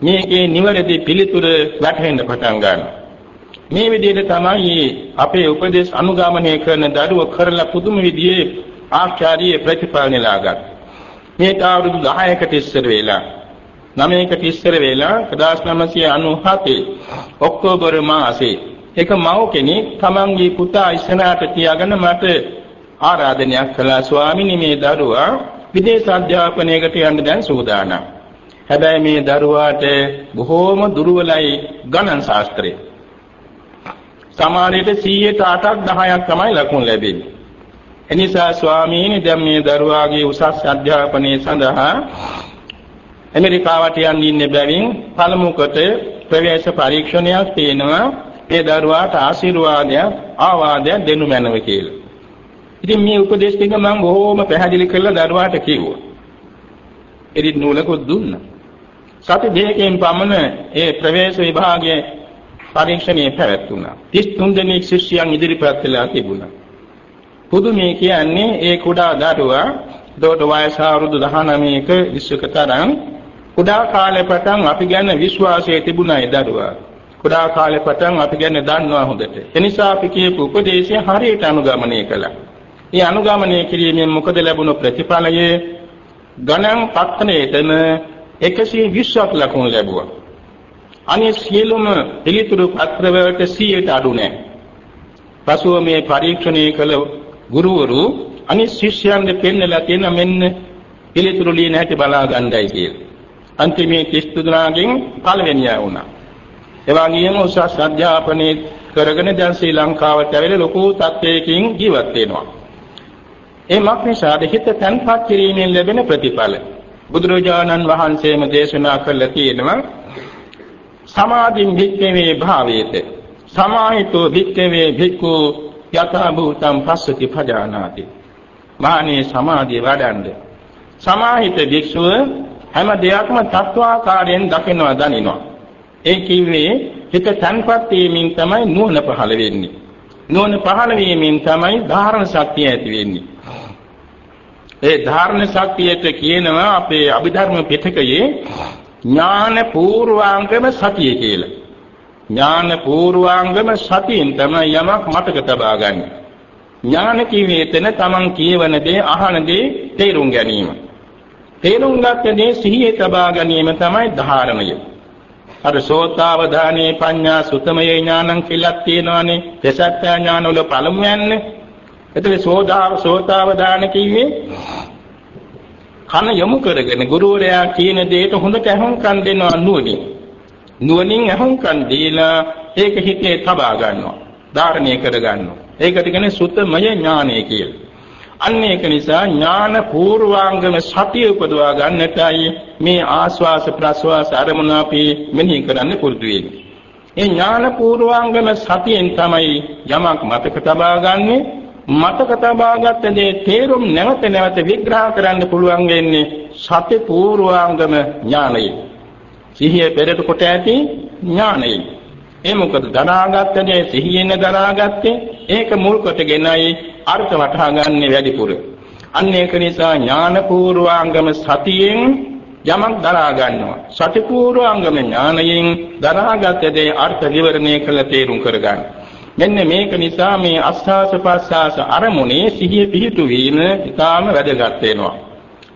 මේකේ නිවැරදි පිළිතුර වැටහෙන්න පටන් ගන්නවා. මේ විදිහට තමයි අපේ උපදේශ අනුගමනය කරන දරුවෝ කරලා පුදුම විදිහේ ආචාර්ය ප්‍රතිඵල නෙලාගත්. මේක අවුරුදු 10කට ඉස්සර වෙලා 9කට ඉස්සර වෙලා 1997 ඔක්තෝබර් මාසයේ එක මව් කෙනෙක් තමන්ගේ පුතා ඉස්සරහට තියාගෙන මට ආරාධනයක් කළා ස්වාමීනි මේ දරුවා විදේශ අධ්‍යාපනයකට යන්න දැන් සූදානම්. හැබැයි මේ දරුවාට බොහෝම දුර්වලයි ගණන් ශාස්ත්‍රය. සමානයට 100ට 8ක් 10ක් තමයි ලකුණු ලැබෙන්නේ. එනිසා ස්වාමීනි දැන් මේ දරුවාගේ උසස් අධ්‍යාපනය සඳහා ඇමරිකාවට යන්න ඉන්න බැවින් පළමු කොට ප්‍රවේශ පරීක්ෂණයක් තියෙනවා ඒ දරුවාට ආශිර්වාදයක් ආවාදයක් දෙනු මැනව කියලා. ඉතින් මේ උපදේශ ටික මම බොහොම පැහැදිලි කරලා දරුවාට කිව්වා. එදිට නූලකුත් දුන්නා. සති දෙකකින් පමණ ඒ ප්‍රවේශ විභාගයේ පරීක්ෂණයේ පැවැත්ුණා. 33 දෙනෙක් ශිෂ්‍යයන් ඉදිරිපත් වෙලා තිබුණා. පුදුමේ කියන්නේ ඒ කුඩා දරුවා දොඩ වයස අවුරුදු 19ක විශ්වකතරන් කුඩා කාලේ පටන් අපි ගැන විශ්වාසය තිබුණා ඒ දරුවා. කුඩා කාලේ පටන් අපි ගැන දන්නවා හොඳට. එනිසා අපි කියපු උපදේශය හරියට අනුගමනය කළා. මේ අනුගමනය කිරීමෙන් මොකද ලැබුණු ප්‍රතිඵලයේ ගණන් පත්‍රයේතම 120ක් ලකුණු ලැබුවා. අනේ සියලුම පිළිතුරු පත්‍රවලට 100ට අඩු නැහැ. පසුව මේ පරීක්ෂණය කළ ගුරුවරු අනිත් ශිෂ්‍යයන්ට පෙන්නලා තියෙන මෙන්න පිළිතුරු ලියන හැටි බලා ගන්නයි කියලා. අන්තිමේ 32 දෙනාගෙන් පළවෙනියා වුණා. ඒ වගේම උසස් අධ්‍යාපනයේ කරගෙන දැන් ශ්‍රී ලංකාවට ඇවිල්ලා ලොකු තත්ත්වයකින් ජීවත් වෙනවා. ඒ මක්නිසාද හිත තන්පත් කිරීමෙන් ලැබෙන ප්‍රතිඵල. බුදුරජාණන් වහන්සේම දේශනා කළා තියෙනවා සමාධින් භික්ඛවේ භාවේත සමාහිතෝ භික්ඛවේ භික්ඛු යථා භූතං පස්සති පජානාති මානේ සමාධිය වඩන්න සමාහිත භික්ෂුව හැම දෙයක්ම තත්වාකාරයෙන් දකිනවා දනිනවා ඒ කිව්වේ හිත තන්පත් වීමෙන් තමයි නුවණ පහළ වෙන්නේ නුවණ පහළ වීමෙන් තමයි ධාරණ ශක්තිය ඇති වෙන්නේ ඒ ධාරණ ශක්තියට කියනවා අපේ අභිධර්ම පිටකයේ ඥාන පූර්වාංගම සතිය කියලා. ඥාන පූර්වාංගම සතියෙන් තමයි යමක් මතක තබා ගන්න. ඥාන කිව්වේ එතන තමන් කියවන දේ අහන දේ තේරුම් ගැනීම. තේරුම් ගත්ත දේ සිහියේ තබා ගැනීම තමයි ධාරණය. අර සෝතාවධානයේ පඤ්ඤා සුතමයේ ඥානං කියලා තියෙනවානේ. දසත්‍ය ඥාන වල පළමුවන්නේ. එතකොට සෝදාව සෝතාවධාන කිව්වේ කන යොමු කරගෙන ගුරුවරයා කියන දේට හොඳට අහුම්කම් දෙනවා නුවණින්. නුවණින් අහුම්කම් දීලා ඒක හිතේ තබා ගන්නවා. ධාරණය කර ගන්නවා. ඒකට කියන්නේ සුත්තමය ඥානය කියලා. අන්න ඒක නිසා ඥාන පූර්වාංගම සතිය උපදවා ගන්නටයි මේ ආස්වාස ප්‍රස්වාස අරමුණ අපි මෙනෙහි කරන්න පුරුදු වෙන්නේ. ඒ ඥාන පූර්වාංගම සතියෙන් තමයි යමක් මතක තබා ගන්නේ මතක තබාගත් දේ තේරුම් නැවත නැවත විග්‍රහ කරන්න පුළුවන් වෙන්නේ සති පූර්වාංගම ඥානයි. සිහිය පෙරට කොට ඇති ඥානයි. ඒ මොකද දනාගත් දේ සිහියෙන් දනාගත්තේ ඒක මුල් කොටගෙනයි අර්ථ වටහා ගන්න වැඩිපුර. අන්න ඒක නිසා ඥාන පූර්වාංගම සතියෙන් යමක් දරා ගන්නවා. සති පූර්වාංගම ඥානයෙන් දරාගත් දේ අර්ථ විවරණය කළ තේරුම් කර ගන්නවා. මෙන්න මේක නිසා මේ අස්වාස ප්‍රස්වාස අරමුණේ සිහිය පිහිටුවීම ඉතාම වැදගත් වෙනවා.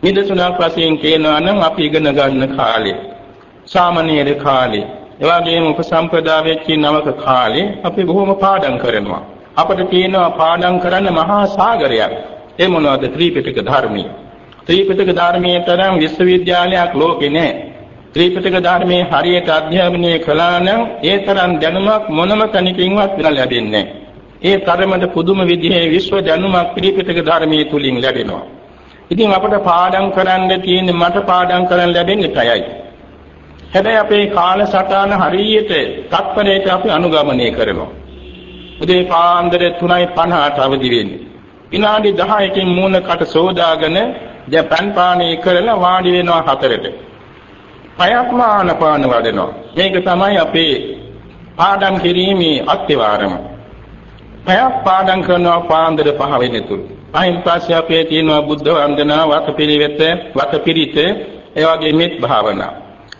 නිදසුනක් වශයෙන් කියනවා නම් අපි ඉගෙන ගන්න කාලේ, සාමනීර කාලේ, එවාගෙම උපසම්පදා වෙච්ච නවක කාලේ අපි බොහොම පාඩම් කරනවා. අපිට තියෙනවා පාඩම් කරන්න මහා සාගරයක්. ඒ මොනවද? ත්‍රිපිටක ධර්මයේ. ත්‍රිපිටක ධර්මයේ තරම් විශ්වවිද්‍යාලයක් ලෝකේ නැහැ. ත්‍රිපිටක ධර්මයේ හරියට අධ්‍යයනය කළා නම් ඒ තරම් දැනුමක් මොනම තැනකින්වත් වෙන ලැබෙන්නේ ඒ තරමට පුදුම විදිහේ විශ්ව දැනුමක් ත්‍රිපිටක ධර්මයේ තුලින් ලැබෙනවා. ඉතින් අපට පාඩම් කරන්න තියෙන්නේ මට පාඩම් කරන්න ලැබෙන්නේ පැයයි. හැබැයි අපේ කාලසටහන හරියට තත්පරයට අපි අනුගමනය කරනවා. උදේ පාන්දර 3:50ට අවදි වෙන්නේ. විනාඩි 10කින් මූණකට සෝදාගෙන දැන් පන් පානය කරලා වාඩි වෙනවා හතරට. පයක්ම ආනපාන වඩනවා. මේක තමයි අපේ පාඩම් කිරීමේ අත්‍යවාරම. පයක් පාඩම් කරනවා පාන්දර පහ වෙනතුරු. පහින් පස්සේ අපේ තියෙනවා බුද්ධ වන්දනා වතපිළිවෙත වතපිරිත ඒ වගේ මෙත් භාවනා.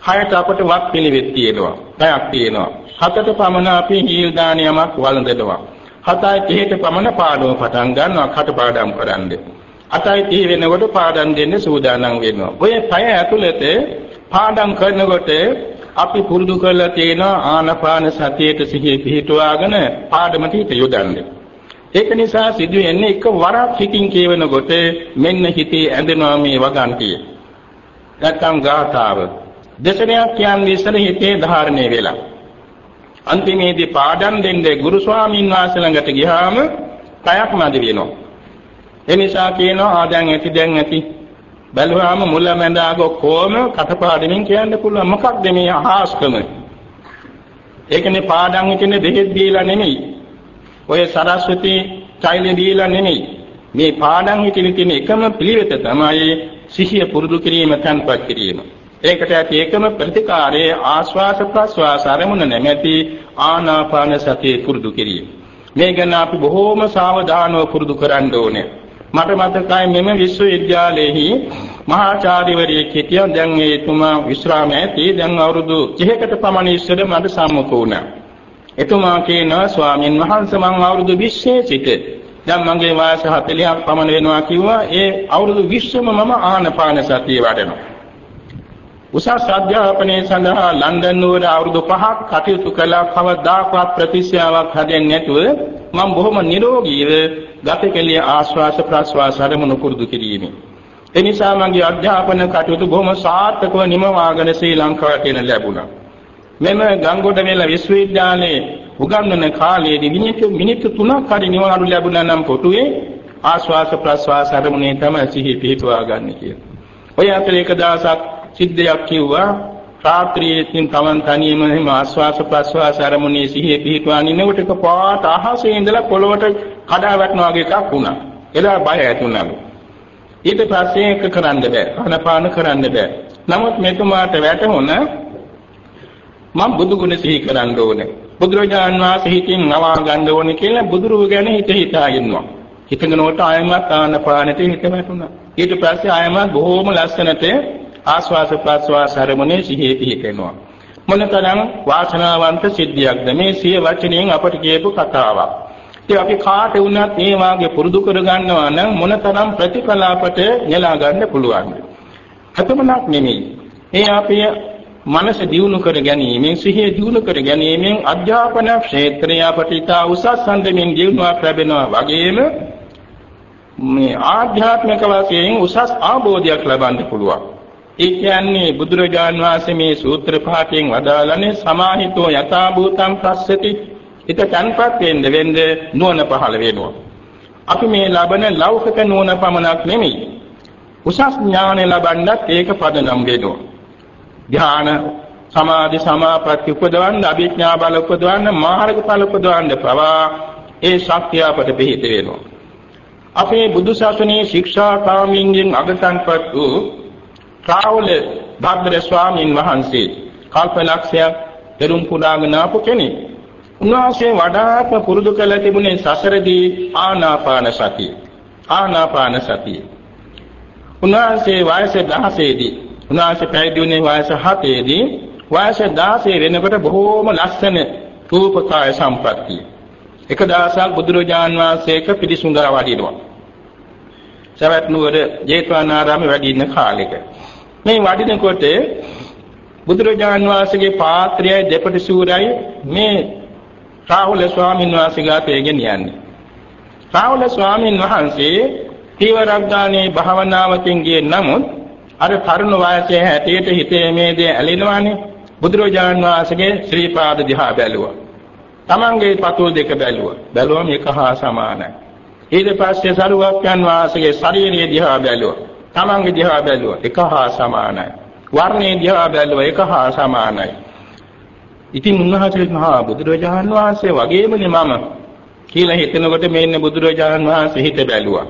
හයට අපට වත් පිළිවෙත් තියෙනවා. පයක් තියෙනවා. හතට පමණ අපි හීල් දානියමක් වළඳනවා. හතයි තිහට පමණ පාඩම පටන් ගන්නවා කටපාඩම් කරන්නේ. අතයි තිහ වෙනකොට පාඩම් දෙන්න සූදානම් වෙනවා. ඔය පය ඇතුළත පාඩම් කරනකොට අපි පුරුදු කරලා තියෙන ආනපාන සතියේට සිහිය පිහිටුවාගෙන පාඩමට හිත යොදන්නේ. ඒක නිසා සිදුවෙන්නේ එක වරක් හිතින් කියවනකොට මෙන්න හිතේ ඇඳෙනවා මේ වගන්තිය. නැත්තම් ගාථාව. දෙසරයක් කියන්නේ ඉස්සර හිතේ ධාරණය වෙලා. අන්තිමේදී පාඩම් දෙන්නේ ගුරු ස්වාමීන් වහන්සේ ළඟට ගියාම පැයක් මදි වෙනවා. ඒ නිසා කියනවා ආ දැන් ඇති දැන් ඇති. බැලුවාම මුල මැද අග කොහොම කටපාඩමින් කියන්න පුළුවන්? මොකක්ද මේ අහාස්කම? ඒකනේ පාඩම් හිතන්නේ දෙහෙත් දීලා නෙමෙයි. ඔය සරස්වති චෛලය දීලා නෙමෙයි. මේ පාඩම් හිතේ තියෙන එකම පිළිවෙත තමයි සිහිය පුරුදු කිරීම තන්පත් කිරීම. ඒකට ඇති එකම ප්‍රතිකාරයේ ආශ්වාස ප්‍රශ්වාස අරමුණ නැමැති ආනාපාන සතිය පුරුදු කිරීම. මේ ගැන අපි බොහෝම සාවධානව පුරුදු කරන්න ඕනේ. මට මතකයි මෙම විශ්වවිද්‍යාලයේහි මහාචාර්යවරියෙක් හිටියා. දැන් ඒ තුමා විශ්‍රාම ඇති. දැන් අවුරුදු 30කට පමණ ඉස්සර මට සම්මුඛ වුණා. එතුමා කියනවා ස්වාමින් වහන්සේ මම අවුරුදු 20 සිට දැන් මගේ වයස 40ක් පමණ වෙනවා කිව්වා. ඒ අවුරුදු 20ම මම ආනපාන සතිය වඩනවා. උසස් අධ්‍යාපනයේ සඳහා ලන්ඩන් නුවර අවුරුදු 5ක් කටයුතු කළා. කවදාකවත් ප්‍රතිශ්‍යාවක් හැදෙන්නේ නැතුව මම බොහොම නිරෝගීව ගත කෙලිය ආශ්වාස ප්‍රශ්වාස අරමුණු පුරුදු කිරීමේ ඒ නිසා මගේ අධ්‍යාපන කටයුතු බොහොම සාර්ථකව නිමවාගෙන ශ්‍රී ලංකාවට එන ලැබුණා. මෙම ගංගොඩවිල විශ්වවිද්‍යාලයේ උගන්වන කාලයේදී මිනිත්තු මිනිත්තු 3ක් හරි නිවාඩු ලැබුණා නම් පොටුවේ ආශ්වාස ප්‍රශ්වාස අරමුණේ තමයි සිහි පිහිටුවා ගන්න කියලා. ඔය අතර එක දවසක් සිද්ධියක් කිව්වා රාත්‍රියේකින් Taman තනියම එහෙම ආස්වාස ප්‍රස්වාස අරමුණේ සිහිය පිහිටවාගෙන ඉන්නකොට එක පාට අහසේ ඉඳලා පොළොවට කඩා වැටෙනා වගේ එකක් වුණා. එදා බය ඇතුණලු. ඊට පස්සේ එක කරන්න බෑ. ආනපාන කරන්න බෑ. නමුත් මෙතුමාට වැටහුණ මම බුදු ගුණ සිහි කරන්න ඕනේ. බුදුරජාන් වහන්සේ හිතින් නවා ගන්න ඕනේ කියලා බුදුරුව ගැන හිත හිතා ඉන්නවා. හිතනකොට ආයමත් ආනපානෙට හිත වැටුණා. ඊට පස්සේ ආයමත් බොහෝම ලස්සනට ආස්වාස ප්‍රාස්වාස අරමුණේ සිහියේ පිහිටෙනවා. මොනතරම් වාසනාවන්ත සිද්ධියක්ද මේ සිය වචනයෙන් අපට කියපු කතාවක්. ඉතින් අපි කාට වුණත් මේ වාගේ පුරුදු කර ගන්නවා නම් මොනතරම් ප්‍රතිඵල අපට නෙලා ගන්න පුළුවන්ද? අතමනක් නෙමෙයි. මේ අපේ මනස දියුණු කර ගැනීමෙන් සිහිය දියුණු කර ගැනීමෙන් අධ්‍යාපන ක්ෂේත්‍රය අපට ඉතා උසස් සම්දමින් දියුණුවක් ලැබෙනවා වගේම මේ ආධ්‍යාත්මික වශයෙන් උසස් ආબોධයක් ලබන්න පුළුවන්. ඒ කියන්නේ බුදුරජාන් වහන්සේ මේ සූත්‍ර පාඨයෙන් වදාළනේ සමාහිතෝ යථා භූතං පස්සති හිත තන්පත් වෙන්න වෙන්න නුවණ පහළ වෙනවා. අපි මේ ලබන ලෞකික නුවණ පමණක් නෙමෙයි. උසස් ඥානය ලබන්නත් ඒක පදනම් වෙනවා. ධ්‍යාන සමාධි සමාපatti උපදවන්න අභිඥා බල උපදවන්න මාර්ගඵල උපදවන්න පවා ඒ ශක්තිය අපට පිහිට වෙනවා. අපේ බුදු සසුනේ ශික්ෂා කාමීන්ගෙන් අගතන්පත් වූ රාහුල භාග්‍යර ස්වාමීන් වහන්සේ කල්පලක්ෂයක් පෙරම් පුරාගෙන ආපු කෙනෙක්. උන්වහන්සේ වඩාත්ම පුරුදු කළ තිබුණේ සසරදී ආනාපාන සතිය. ආනාපාන සතිය. උන්වහන්සේ වයස 16 දී උන්වහන්සේ පැවිදි වුණේ වයස 7 දී වයස 16 වෙනකොට බොහෝම ලස්සන රූපකාය සම්පත්තිය. එක දවසක් බුදුරජාන් වහන්සේක පිළිසුඳා වඩිනවා. සවැත් නුවර ජේතවනාරාමේ වැඩි ඉන්න කාලෙක. මේ වඩිනකොට බුදුරජාන් වහන්සේගේ පාත්‍රයයි දෙපට සූරයි මේ රාහුල ස්වාමීන් වහන්සේ ගාතේගෙන යන්නේ. රාහුල ස්වාමීන් වහන්සේ තීවරග්ගානේ භාවනාවකින් ගියේ නමුත් අර තරුණ වයසේ හැටියට හිතේ මේ දේ ඇලෙනවානේ. බුදුරජාන් වහන්සේගේ ශ්‍රී පාද දිහා බැලුවා. තමන්ගේ පතුල් දෙක බැලුවා. බැලුවම එක හා සමානයි. ඊට පස්සේ සරුවක්යන් වහන්සේගේ ශරීරය දිහා බැලුවා. තමන්ගේ දිහා බැලුවා එක හා සමානයි. වර්ණයේ දිහා බැලුවා එක හා සමානයි. ඉතින් උන්වහන්සේ මහා බුදුරජාන් වහන්සේ වගේමනේ මම කියලා හිතනකොට මේන්න බුදුරජාන් වහන්සේ හිත බැලුවා.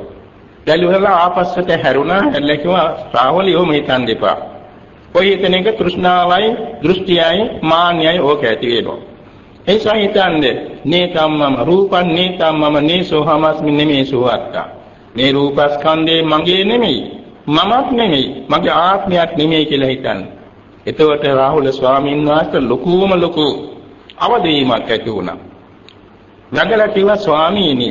බැලුවලා ආපස්සට හැරුණා එල්ල කිව්වා රාහුල යොම හිතන් දෙපා. කොයි හිතන එක තෘෂ්ණාවයි දෘෂ්ටියයි මාන්නයයි ඕක ඇති වෙනවා. ඒ සහිතන්නේ නේතම්මම රූපං නේතම්මම නේසෝ හමස්මි නෙමේසෝ අත්තා. මේ රූපස්කන්ධේ මගේ නෙමෙයි. මමත් නෙමෙයි මගේ ආත්මයක් නෙමෙයි කියලා හිතන්නේ. එතකොට රාහුල ස්වාමීන් වහන්සේ ලොකුම ලොකු අවදීමක් ඇති වුණා. නගලා කිව්වා ස්වාමීනි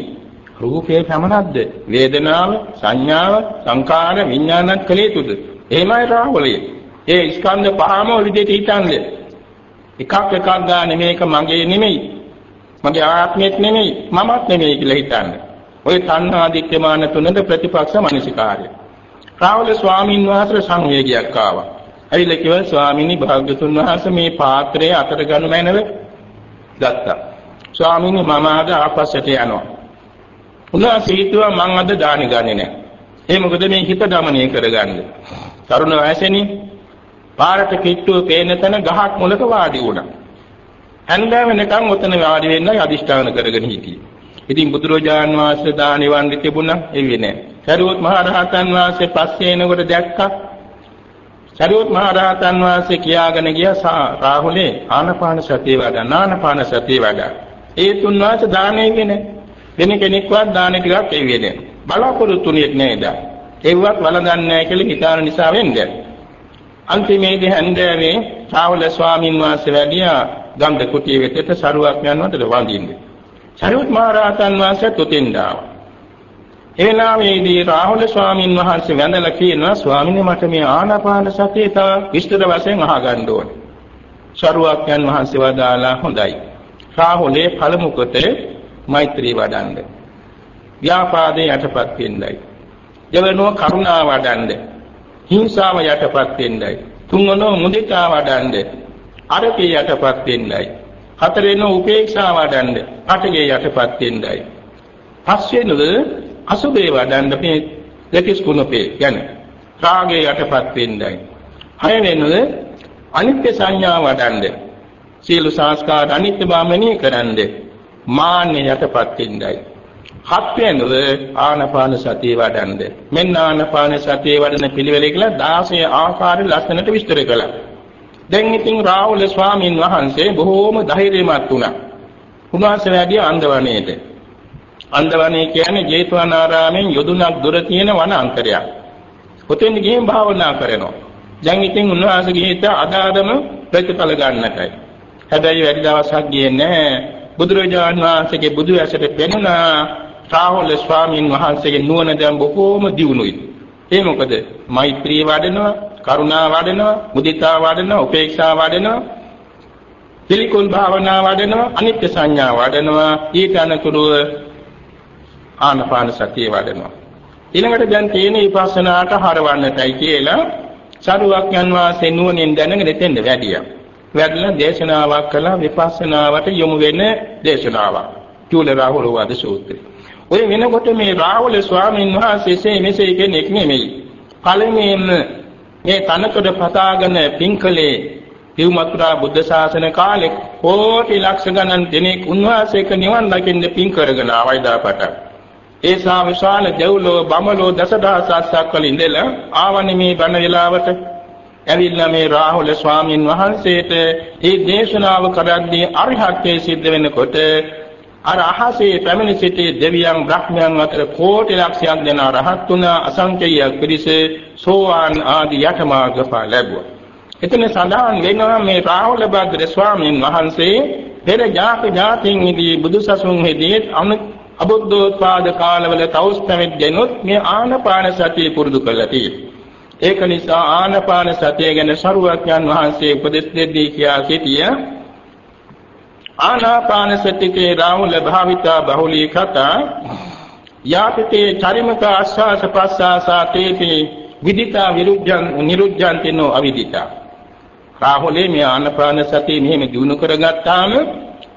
රූපේ පමණක්ද? වේදනාව සංඥාව සංකාර විඥානත් කලේතුද එහෙමයි රාහුලේ ඒ ස්කන්ධ පහම ඔය විදිහට හිතන්නේ. එකක් එකක් ගන්න මේක මගේ නෙමෙයි. මගේ ආත්මෙත් නෙමෙයි මමත් නෙමෙයි කියලා හිතන්නේ. ඔය තණ්හා දික්කමාන තුනද ප්‍රතිපක්ෂ මනසිකාරය. රාවල ස්වාමීන් වහන්සේ සංවේගයක් ආවා. ඇවිල්ලා කිව්වා ස්වාමීනි භාග්‍යතුන් වහන්සේ මේ පාත්‍රය අතට ගනු මැනව ගත්තා. ස්වාමීනි මම අද ආපස්සට යනවා. උන්වහන්සේ හිතුවා මං අද දානි ගන්නේ නැහැ. ඒ මොකද මේ හිත দমনය කරගන්නේ. තරුණ වයසේනේ පාරට කිට්ටුව පේන තැන ගහක් මුලක වාඩි වුණා. හැන්දෑව වෙනකන් ඔතන වාඩි වෙන්නයි අදිෂ්ඨාන කරගෙන හිටියේ. ඉතින් බුදුරජාන් වහන්සේ දානි වන්දි තිබුණා. එන්නේ නැහැ. සරුවත් මහ රහතන් වහන්සේ පස්සේ එනකොට දැක්කා. සරියුත් මහ රහතන් වහන්සේ කියාගෙන ගිය රාහුලේ ආනපාන සතිය වඩා නානපාන සතිය වඩා ඒ තුන් වාස දානෙගෙන වෙන කෙනෙක්වත් දානෙ ටිකක් එවිද බලාපොරොත්තුුනේ නේද ඒවත් වළඳන්නේ නැහැ කියලා හිතාන නිසා වෙන්නේ අන්තිමේදී හන්දෑවේ රාහුල ස්වාමින් වහන්සේ වැඩියා ගම්ද කුටිය වෙතට සරුවක් යනවට වඳින්නේ. සරියුත් මහ රහතන් වහන්සේ තුතින් දාවා එලාවේදී රාහුල ස්වාමින් වහන්සේ වැඳලා කියනවා ස්වාමීනි මට මේ ආනාපාන සතිය තව විස්තර වශයෙන් අහගන්න ඕනේ. සරුවක්යන් වහන්සේ වදාලා හොඳයි. රාහුලේ පළමු කොටේ මෛත්‍රී වඩන්න. ව්‍යාපාදේ යටපත් වෙන්නයි. දෙවෙනුව කරුණා වඩන්න. හිංසාව යටපත් වෙන්නයි. තුන්වෙනුව මුදිතා වඩන්න. අරකේ යටපත් වෙන්නයි. හතරවෙනුව උපේක්ෂා වඩන්න. අටගේ යටපත් වෙන්නයි. පස්වෙනුව අසුබේ වඩන්න මේ දෙතිස් කුණපේ යන රාගයේ යටපත් වෙන්නයි. හය වෙනුව අනිත්‍ය සංඥා වඩන්න. සීල සංස්කාර අනිත්‍ය බාමනේ කරන්න. මාන්නේ යටපත් වෙන්නයි. හත් වෙනුව ආනපාන සතිය වඩන්න. මෙන්න ආනපාන සතිය වඩන පිළිවෙල කියලා 16 ආකාරය ලස්සනට විස්තර කළා. දැන් ඉතින් රාහුල ස්වාමීන් වහන්සේ බොහෝම ධෛර්යමත් වුණා. උන්වහන්සේ වැඩි අන්දවණේට අන්දවනේ කියන්නේ ජේතවනාරාමෙන් යොදුනක් දුර තියෙන වනාන්තරයක්. කොතෙන්ද ගිහින් භාවනා කරනවා. දැන් ඉතින් උන්වහන්සේ ගිහින් අදාදම ප්‍රතිඵල ගන්නටයි. හැබැයි වැඩි දවසක් ගියේ නැහැ. බුදුරජාන් වහන්සේගේ බුදු ඇසට පෙනුණා රාහුල ස්වාමීන් වහන්සේගේ නුවණ දැන් බොහෝම දියුණුයි. ඒ මොකද මෛත්‍රී වඩනවා, කරුණා වඩනවා, මුදිතා වඩනවා, උපේක්ෂා වඩනවා, පිළිකුල් භාවනා වඩනවා, අනිත්‍ය සංඥා වඩනවා, ඊට අනතුරුව ආනපාන සතිය වඩනවා. ඊළඟට දැන් තියෙන විපස්සනාට හරවන්නටයි කියලා සරුවක් යන වාසේ නුවණින් දැනගෙන දෙතෙන්ද වැඩියා. වැඩිලා දේශනාවක් කළා විපස්සනාවට යොමු වෙන දේශනාවක්. චූල රාහුල වද සූත්‍රය. ඔය වෙනකොට මේ රාහුල ස්වාමීන් වහන්සේ මෙසේ කෙනෙක් නෙමෙයි. පළමුවෙන් මේ තනකොඩ පතාගෙන පින්කලේ හිව්මතුරා බුද්ධ ශාසන කාලේ කෝටි ලක්ෂ ගණන් දෙනෙක් උන්වහන්සේක නිවන් දකින්න පින් කරගෙන ආවයිදාපට. ඒසා විශාල දෙව්ලෝ බමලෝ දසදහසක් වල ඉඳලා ආවනේ මේ බණ වෙලාවට ඇවිල්ලා මේ රාහුල ස්වාමීන් වහන්සේට මේ දේශනාව කරද්දී අරිහත්ත්වයේ සිද්ධ වෙනකොට අර අහසේ පැමිණ සිටි දෙවියන් බ්‍රහ්මයන් අතර කෝටි ලක්ෂයක් දෙනා රහත් වුණා අසංකේය පිරිස සෝවාන් ආදී යටමාර්ගඵල ලැබුවා. එතන සඳහන් වෙනවා මේ රාහුල භද්‍ර ස්වාමීන් වහන්සේ පෙර ජාති ජාතින්හිදී බුදුසසුන් හෙදී අබුද්ධෝත්පාද කාලවල තවුස් පැවිද්දෙනොත් මේ ආනපාන සතිය පුරුදු කරලා තියෙනවා. ඒක නිසා ආනපාන සතිය ගැන සරුවක්යන් වහන්සේ උපදෙස් දෙද්දී කියා සිටිය ආනාපාන සතිකේ රාහුල භාවිතා බහුලී කතා යාපිතේ චරිමක ආස්වාස ප්‍රස්වාසා තේපි විදිතා විරුද්ධං නිරුද්ධන්තිනෝ අවිදිතා රාහුලේ මේ ආනාපාන සතිය මෙහෙම දිනු කරගත්තාම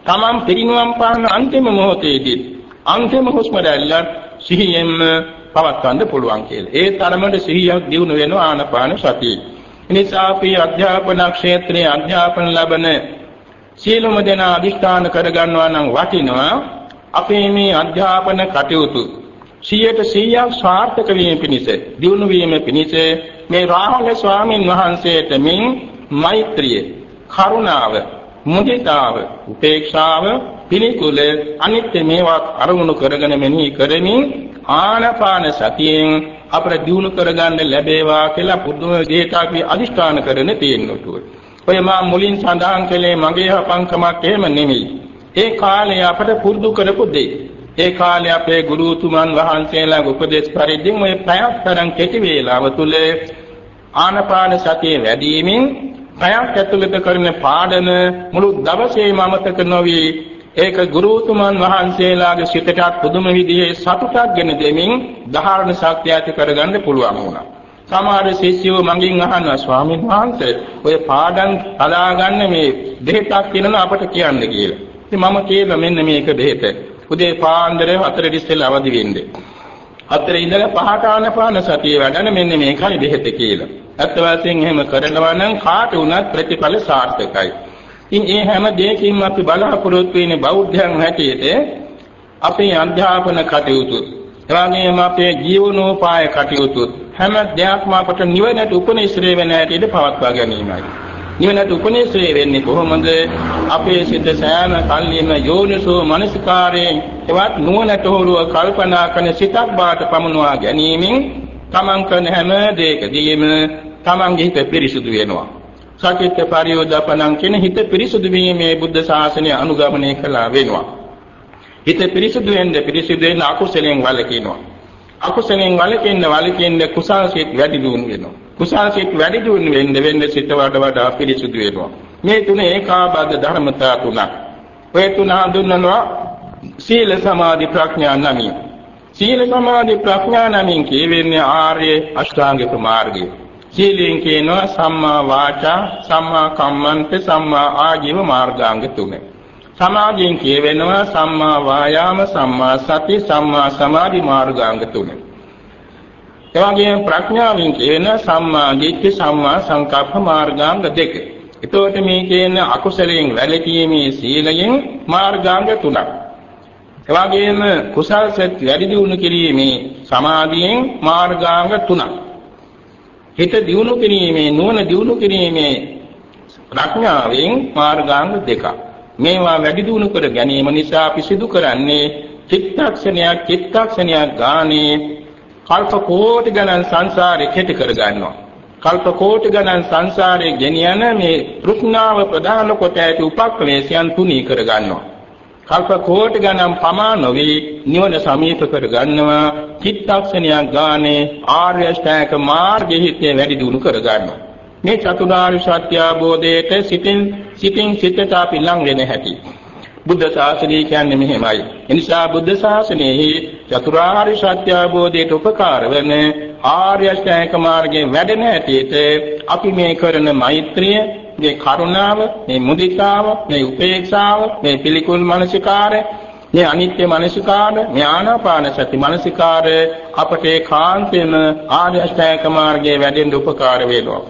තමන් පිරිනුවම් පාන අන්තිම මොහොතේදී අන්තිම හුස්ම රැල්ල සිහියෙන්ම පවත්වන්න පුළුවන් කියලා. ඒ තරමට සිහියක් දිනු වෙන ආනපාන සතිය. එනිසා අපි අධ්‍යාපන ක්ෂේත්‍රයේ අධ්‍යාපන ලබන සීලම දෙන අධිෂ්ඨාන කරගන්නවා නම් වටිනවා. අපේ මේ අධ්‍යාපන කටයුතු 100% සාර්ථක වීම පිණිස, දිනු වීම පිණිස මේ රාහුල ස්වාමීන් වහන්සේට මින් මෛත්‍රිය, කරුණාව, මුදිතාව, උපේක්ෂාව, පිළිකුල අනිත්‍ය මේවා අරමුණු කරගෙන මෙනෙහි කරමින් ආනපාන සතියෙන් අපට දිනු කරගන්න ලැබේවා කියලා පුදුම දෙයක අපි අදිෂ්ඨාන කරගෙන තියෙන්නට ඔය මා මුලින් සඳහන් කළේ මගේ හපංකමක් එහෙම නෙමෙයි. ඒ කාලේ අපට පුරුදු කරපු දෙයක්. ඒ කාලේ අපේ ගුරුතුමන් වහන්සේලා උපදේශ පරිද්දෙන් ඔය පැයක් තරම් කෙටි වේලාව තුල ආනපාන සතිය වැඩිමින් පැයක් ඇතුළත කරන පාඩම මුළු දවසේම අමතක නොවි ඒක ගුරුතුමන් වහන්සේලාගේ සිතට පුදුම විදිහේ සතුටක් ගෙන දෙමින් ධාරණ ශක්තිය ඇති කරගන්න පුළුවන් වුණා. සමහර ශිෂ්‍යයෝ මගෙන් අහනවා ස්වාමීන් වහන්සේ ඔය පාඩම් හදාගන්න මේ දෙහෙතක් කියනවා අපට කියන්න කියලා. ඉතින් මම කියනවා මෙන්න මේක දෙහෙත. උදේ පාන්දර 4 ඉස්සෙල්ලා අවදි වෙන්නේ. හතර ඉඳලා පහට ආනපාන සතිය වැඩන මෙන්න මේකයි දෙහෙත කියලා. අත් වශයෙන් එහෙම කරනවා නම් කාට වුණත් ප්‍රතිඵල සාර්ථකයි. ඉතින් ඒ හැම දෙයකින්ම අපි බලාපොරොත්තු වෙන්නේ බෞද්ධයන් හැටියට අපේ අධ්‍යාපන කටයුතු එවැගේම අපේ ජීවනෝපාය කටයුතු හැම දෙයක්ම අපට නිවනට උපනිශ්‍රේ වෙන හැටියට පවත්වා ගැනීමයි. නිවනට උපනිශ්‍රේ වෙන්නේ කොහොමද? අපේ සිත සෑම කල්ලිම යෝනිසෝ මනසිකාරයෙන් එවත් නුවණට හොරුව කල්පනා කරන සිතක් බාට පමුණවා ගැනීමෙන් තමන් කරන හැම දෙයකදීම තමන්ගේ හිත පිරිසුදු වෙනවා. සකිට පරියෝදපණං කියන හිත පිරිසුදු වීමේ බුද්ධ ශාසනය අනුගමනය කළා වෙනවා. හිත පිරිසුදු වෙන්න පිරිසුදු වෙන්න අකුසලෙන් වළකිනවා. අකුසලෙන් වළකින්න වළකින්න කුසල් සිත් වැඩි දියුණු වෙනවා. කුසල් සිත් වැඩි දියුණු වෙන්න වෙන්න සිත වඩ වඩා පිරිසුදු වෙනවා. මේ තුන ඒකාබද්ධ ධර්මතා තුනක්. ඔය තුන හඳුන්වනවා සීල සමාධි ප්‍රඥා නමින්. සීල සමාධි ප්‍රඥා නමින් කියවෙන්නේ ආර්ය අෂ්ටාංගික මාර්ගය. සීලෙන් කියනවා සම්මා වාචා, සම්මා කම්මන්ත, සම්මා ආජීව මාර්ගාංග තුන. සමාධියෙන් කියවෙනවා සම්මා වායාම, සම්මා සති, සම්මා සමාධි මාර්ගාංග තුන. එවැගේම ප්‍රඥාවෙන් කියන සම්මා දිට්ඨි, සම්මා සංකප්ප මාර්ගාංග දෙක. එතකොට මේ කියන අකුසලයෙන් වැළකීමේ සීලයෙන් මාර්ගාංග තුනක්. එවැගේම කුසල් සත් වැඩි දියුණු කිරීමේ සමාධියෙන් මාර්ගාංග තුනක්. හිත දියුණු කිරීමේ නුවණ දියුණු කිරීමේ ප්‍රඥාවෙන් මාර්ගාංග දෙකක්. මේවා වැඩි දියුණු කර ගැනීම නිසා අපි සිදු කරන්නේ චිත්තක්ෂණයක් චිත්තක්ෂණයක් ගානේ කල්ප කෝටි ගණන් සංසාරේ කෙටි කර ගන්නවා. කල්ප කෝටි ගණන් සංසාරේ ගෙනියන මේ තෘෂ්ණාව ප්‍රධාන කොට ඇති උපක්ලේශයන් තුනී කර ගන්නවා. කල්ප කෝටි ගණන් පමා නොවි නිවන සමීප කර ගන්නවා චිත්තක්ෂණයක් ගානේ ආර්ය ශ්‍රේක මාර්ගෙ හිතේ වැඩි දියුණු කර ගන්නවා මේ චතුරාර්ය සත්‍ය අවබෝධයට සිතින් සිතින් සිතට අපි ලං වෙන හැටි බුද්ධ ශාසනය කියන්නේ මෙහෙමයි එනිසා බුද්ධ ශාසනයෙහි චතුරාර්ය සත්‍ය අවබෝධයට උපකාර වන ආර්ය ශ්‍රේක මාර්ගයේ වැඩෙන හැටියට අපි මේ කරන මෛත්‍රිය මේ කරුණාව, මේ මුදිතාව, මේ උපේක්ෂාව, මේ පිළිකුල් මනසිකාරය, මේ අනිත්‍ය මනසිකාරය, මේ ආනාපාන සති මනසිකාරය අපට ඒකාන්තයෙන්ම ආර්ය අෂ්ටාංග මාර්ගයේ වැඩෙන්න උපකාර වෙනවා.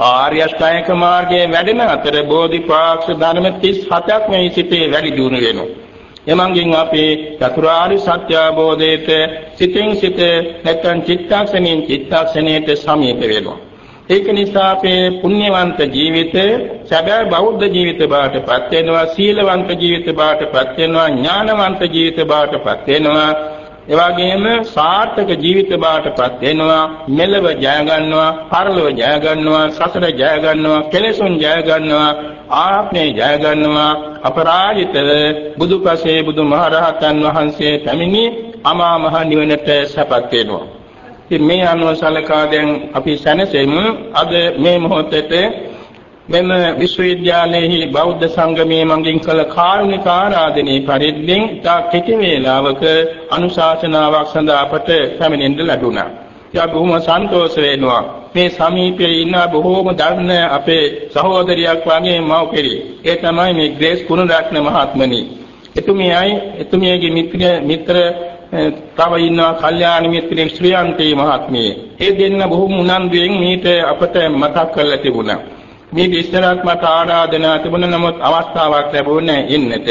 ආර්ය අෂ්ටාංග මාර්ගයේ වැඩෙන අතර බෝධිපාක්ෂ ධර්ම 37ක් මේ සිටේ වැඩි දියුණු වෙනවා. එමන්ගෙන් අපේ චතුරාර්ය සත්‍ය අවබෝධයට සිතින් සිත නැත්නම් චිත්තක්ෂණයෙන් චිත්තක්ෂණයට සමීප වෙනවා. ඒක නිසා අපේ පුණ්‍යවන්ත ජීවිතය සැබෑ බෞද්ධ ජීවිත බාටපත් වෙනවා සීලවන්ත ජීවිත බාටපත් වෙනවා ඥානවන්ත ජීවිත බාටපත් වෙනවා එවාගෙම සාර්ථක ජීවිත බාටපත් වෙනවා මෙලව ජය ගන්නවා පරලොව ජය ගන්නවා සසර ජය ගන්නවා කෙලෙසුන් ජය ගන්නවා ආත්මේ ජය ගන්නවා අපරාජිතව බුදුපසේ බුදුමහරහතන් වහන්සේ පැමිණි අමා මහ නිවනට සැපත් වෙනවා ඉතින් මේ අනුව සලකා දැන් අපි සැනසෙමු අද මේ මොහොතේ මෙම විශ්වවිද්‍යාලයේ බෞද්ධ සංගමයේ මඟින් කළ කාරුණික ආරාධනයේ පරිද්දෙන් තා කෙටි වේලාවක අනුශාසනාවක් සඳහා අපට පැමිණෙන්න ලැබුණා. යා බොහොම සන්තෝෂ වෙනවා. මේ සමීපයේ ඉන්න බොහෝම දන්න අපේ සහෝදරියක් වගේ මව්පිරි. ඒ තමයි මේ ග්‍රේස් කුණරත්න මහත්මනි. එතුමියයි එතුමියගේ මිත්‍ර මිත්‍ර තව ඉන්නවා කල්යාණ මිත්‍රෙක් ශ්‍රියන්තේ මහත්මිය. ඒ දෙන්න බොහොම උනන්දුවෙන් මීට අපට මතක් කරලා තිබුණා. මේ විස්තරات මට ආරාධනා තිබුණ නමුත් අවස්ථාවක් ලැබුණේ ඉන්නට.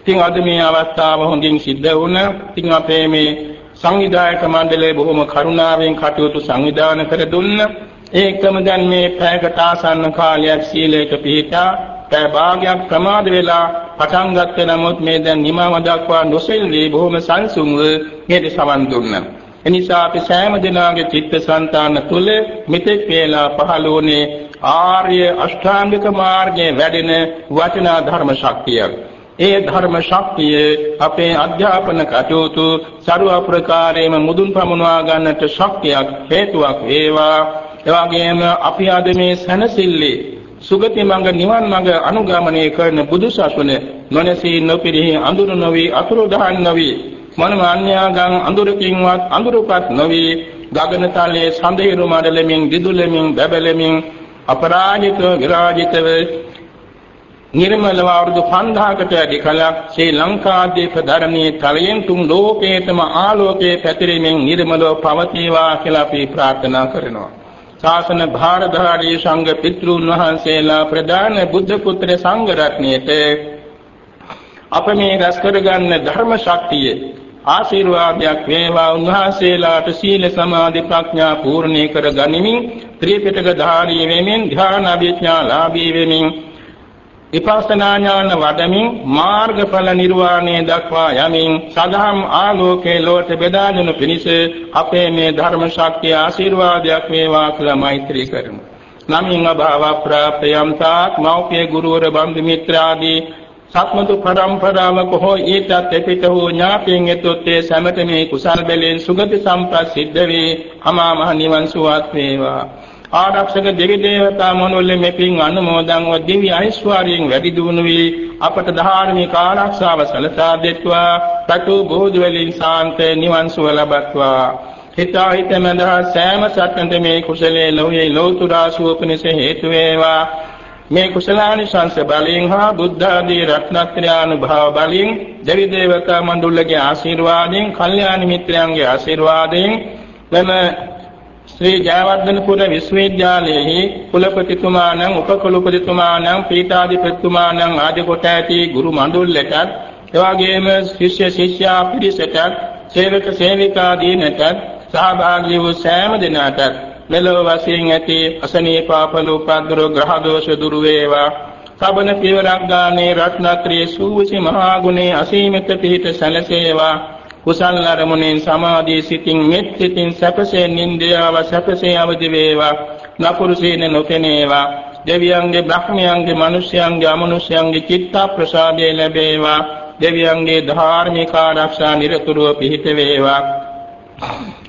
ඉතින් අද මේ අවස්ථාව හොඳින් සිද්ධ වුණා. ඉතින් අපේ මේ සංවිධායක මණ්ඩලය බොහොම කරුණාවෙන් කටයුතු සංවිධානය කර දුන්නා. ඒකම දැන් මේ පැයකට ආසන්න කාලයක් සීලයක පිහිටා පැය භාගයක් ප්‍රමාද වෙලා පටන් ගත්තේ නමුත් මේ දැන් නිමාව දක්වා නොසෙල්ලී බොහොම සංසුන්ව මේක සමන් දුන්නා. එනිසා අපි සෑම දිනාගේ චිත්තසංතාන තුල මෙතෙක් වේලා පහළෝනේ ආර්ය අෂ්ටාංගික මාර්ගයේ වැඩෙන වචනා ධර්ම ශක්තියක්. ඒ ධර්ම ශක්තිය අපේ අධ්‍යාපන කටයුතු ਸਰව ප්‍රකාරයෙන්ම මුදුන් පමුණවා ගන්නට ශක්තියක් හේතුවක් වේවා. එවාගෙම අපි අද මේ සනසිල්ලේ සුගති මඟ නිවන් මඟ අනුගමනය කරන බුදු සසුන නොනැසී නොපිරිහි අඳුරු නොවි අතුරු දහන් නොවි මොනම අන්‍යාගම් අඳුරකින්වත් අඳුරුපත් නොවි. ගගනතලයේ සඳහිරු මඩලමින් දිදුලමින් බැබලමින් අපරාජිතව විරාජිතව නිර්මලව අවුරුදු 5000කට වැඩි කලක් ශ්‍රී ලංකාදීප ධර්මයේ තලයෙන් තුන් ලෝකේතම ආලෝකයේ පැතිරීමෙන් නිර්මලව පවතිවා කියලා අපි ප්‍රාර්ථනා කරනවා. ශාසන භාරධාරී සංඝ පිතෘන් වහන්සේලා ප්‍රධාන බුද්ධ පුත්‍ර සංඝ රත්නයේට අප මේ රැස් කරගන්න ධර්ම ශක්තිය ආශිර්වාදයක් වේවා උන්වහන්සේලාට සීල සමාධි ප්‍රඥා පූර්ණේ කර ගනිමින් ත්‍රිපිටක ධාරී වෙමින් ධ්‍යාන අභිඥාලාභී වෙමින් විපස්සනා ඥාන වඩමින් මාර්ගඵල නිර්වාණය දක්වා යමින් සදහම් ආලෝකේ ලෝට බෙදා දෙනු පිණිස අපේ මේ ධර්ම ශක්තිය ආශිර්වාදයක් වේවා කියලා මෛත්‍රී කරමු. නමින් අභාව ප්‍රාප්තයම් තාක් මෞපිය ගුරුවර බන්දු මිත්‍රාදී සත්මතු පරම්පරාවක හෝ ඊටත් එපිට හෝ ඥාතීන් එතොත් ඒ සැමත මේ කුසල් බැලෙන් සුගති සම්පත් සිද්ධ වේ අමා මහ නිවන් සුවත් වේවා. ආරක්ෂක දෙවි දේවතා මොනොල්ලේ මෙපින් අනුමෝදන්ව දිව්‍ය ඓශ්වර්යයෙන් වැඩි දියුණු වී අපට ධාර්මික ආරක්ෂාව සලසා දෙත්වා. සතු බෝධි වලින් සාන්ත නිවන් සුව ලබත්වා. හිතා හිතමදා සෑම සත්‍යන්ත මේ කුසලයේ ලෝයේ ලෝතුරා සුවපිනස හේතු වේවා. මේ කුසලානිසංස බලයෙන් හා බුද්ධ ආදී රත්නත්‍රානුභාව බලයෙන් දෙවි දේවතා මණ්ඩලගේ ආශිර්වාදයෙන්, කල්යාණ මිත්‍රයන්ගේ ආශිර්වාදයෙන් මෙම ශ්‍රී ජයවර්ධනපුර විශ්වවිද්‍යාලයේ කුලපතිතුමාණන් උපකුලපතිතුමාණන් පීඨාධිපතිතුමාණන් ආදී කොට ඇති ගුරු මණ්ඩලයටත් එවාගේම ශිෂ්‍ය ශිෂ්‍යා පිරිසටත් සේවක සේවිකාදීනටත් සහභාගී වූ සෑම දෙනාටත් මෙලොව වශයෙන් ඇති අසනීපාපල උපද්දර ග්‍රහ දෝෂ දුරු වේවා. සබන පියවරක් ගානේ රත්නත්‍රයේ සූවිසි මහා ගුණේ අසීමිත පිහිට සැලසේවා. කුසල් අරමුණෙන් සමාධිය සිතින් මෙත් සිතින් සැපසේ නින්දියාව සැපසේ අවදි වේවා. නපුරු සීන නොපෙනේවා. දෙවියන්ගේ බ්‍රහ්මයන්ගේ මිනිස්යන්ගේ අමනුෂ්‍යයන්ගේ චිත්ත ප්‍රසාදය ලැබේවා. දෙවියන්ගේ ධාර්මික ආරක්ෂා නිරතුරුව පිහිට වේවා.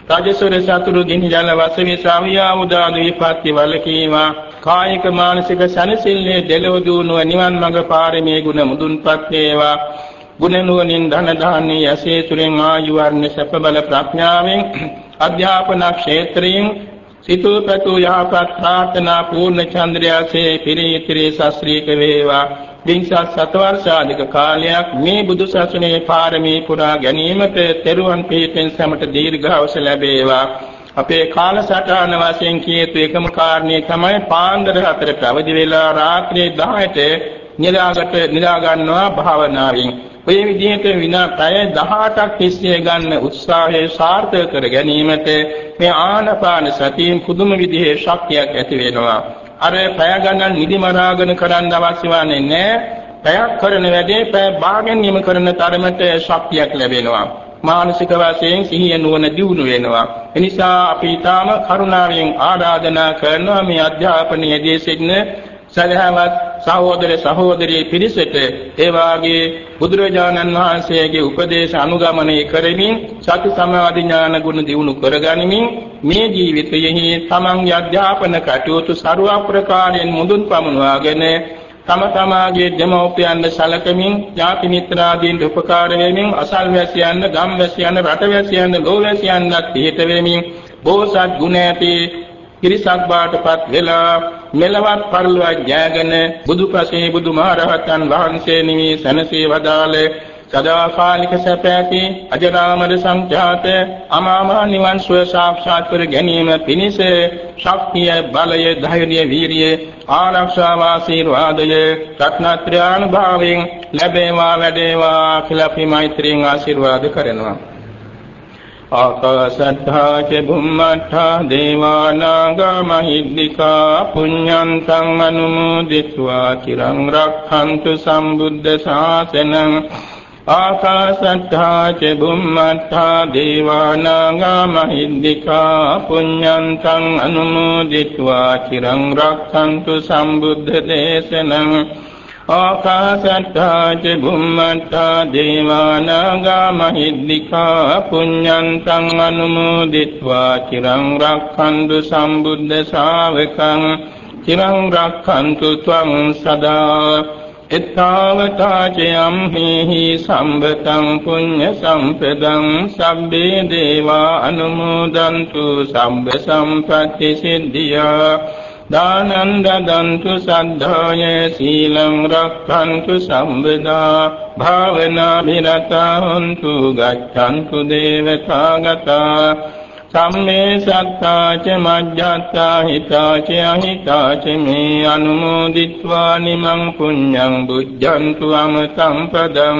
රාජසොර සතුරු ගිනි ජල වසවි ශ්‍රාවියා උදාන විපත්ති වලකීවා කායික මානසික සනසිල්ලේ දෙලව දුණුව නිවන් මඟ පාරමී ගුණ මුදුන්පත් වේවා. ගුණ නුවණින් ධන දාන්නේ යසේ තුරෙන් ආයු වර්ණ සැප බල ප්‍රඥාවෙන් අධ්‍යාපන ක්ෂේත්‍රයෙන් සිතූ පැතු යහපත් ප්‍රාර්ථනා පූර්ණ චන්ද්‍රයාසේ පිරිතිරේ ශාස්ත්‍රීක වේවා. විංසත් සතවර්ෂාධික කාලයක් මේ බුදු සසුනේ පාරමී පුරා ගැනීමට තෙරුවන් පිහිටෙන් සැමට දීර්ඝායුෂ ලැබේවා අපේ කාලසටහන වශයෙන් කියතු එකම කාරණේ තමයි පාන්දර හතරට අවදි වෙලා රාත්‍රියේ 10ට නිදාගට නිදා ගන්නවා භාවනාවෙන් ඔය විදිහට විනා පැය 18ක් තිස්සේ ගන්න උත්සාහය සාර්ථක කර ගැනීමට මේ ආනපාන සතියෙන් පුදුම විදිහේ ශක්තියක් ඇති වෙනවා. අර පැය ගණන් නිදිමරාගෙන කරන්න අවශ්‍ය වන්නේ නැහැ. පැයක් කරන වැඩේ පැය භාගෙන් නිම කරන තරමට ශක්තියක් ලැබෙනවා. මානසික වශයෙන් සිහිය නුවණ දියුණු වෙනවා. එනිසා අපි ඊටාම කරුණාවෙන් ආරාධනා කරනවා මේ අධ්‍යාපනයේදී සිටින සදහවත් සහෝදර සහෝදරී පිරිසට ඒ වාගේ බුදුරජාණන් වහන්සේගේ උපදේශ අනුගමනය කරමින් සති සමාධි ඥාන ගුණ දියුණු කරගනිමින් මේ ජීවිතයෙහි තමන්ගේ අධ්‍යාපන කටයුතු ਸਰව ප්‍රකාරයෙන් මුදුන් පමුණවාගෙන තම තමාගේ දෙමව්පියන්ද සැලකමින් ඥාති මිත්‍රාදීන් උපකාර වෙමින් අසල්වැසියන් ගම්වැසියන් රටවැසියන් ලෝවැසියන්වත් පිහිට වෙමින් බෝසත් ගුණ ඇති කිරිසක් බාටපත් වෙලා මෙලවත් පරිලොවක් ජයගෙන බුදුපසේ බුදුමහරහතන් වහන්සේ නිමි සනසේ වදාළේ සදාකාලික සැප ඇති අජරාමර සංඛ්‍යාත අමාමහ නිවන් සුව සාක්ෂාත් කර ගැනීම පිණිස ශක්තිය බලය ධෛර්ය වීරිය ආරක්ෂා වාසීර්වාදය රත්නත්‍රානුභාවයෙන් ලැබේවා වැඩේවා කියලා අපි මෛත්‍රියෙන් ආශිර්වාද කරනවා. ආකාශත්තා ච බුම්මත්තා දේවානාග මහිද්దికා පුඤ්ඤන්තං අනුමෝදිත्वा চিරං රක්ඛන්තු සම්බුද්ධ ශාසනං ආකාශත්තා ච බුම්මත්තා දේවානාග මහිද්దికා පුඤ්ඤන්තං අනුමෝදිත्वा চিරං රක්ඛන්තු සම්බුද්ධ දේශනං ආකාශට්ටා ච බුම්මට්ටා දේවානාගා මහිද්దికා පුඤ්ඤන්තං අනුමෝදිත්වා. චිරං රක්ඛන්තු සම්බුද්ධ ශාවකං. චිරං රක්ඛන්තු ත්වං සදා. එත්තාවතා චයම් හේහි සම්බතං පුඤ්ඤ සම්පදං. සබ්බේ දේවා අනුමෝදන්තු. සම්බ සම්පත්‍ති සිද්ධියා. දානං දදන්තු සද්ධාය සීලං රක්ඛන්තු සම්බදා භාවනා විරතා හොන්තු ගච්ඡන්තු දේවතාගතා සම්මේ සත්තා ච මජ්ජත්තා හිතා ච අහිතා ච මේ අනුමෝදිත්වා නිමං පුඤ්ඤං බුද්ධන්තු අමතං පදං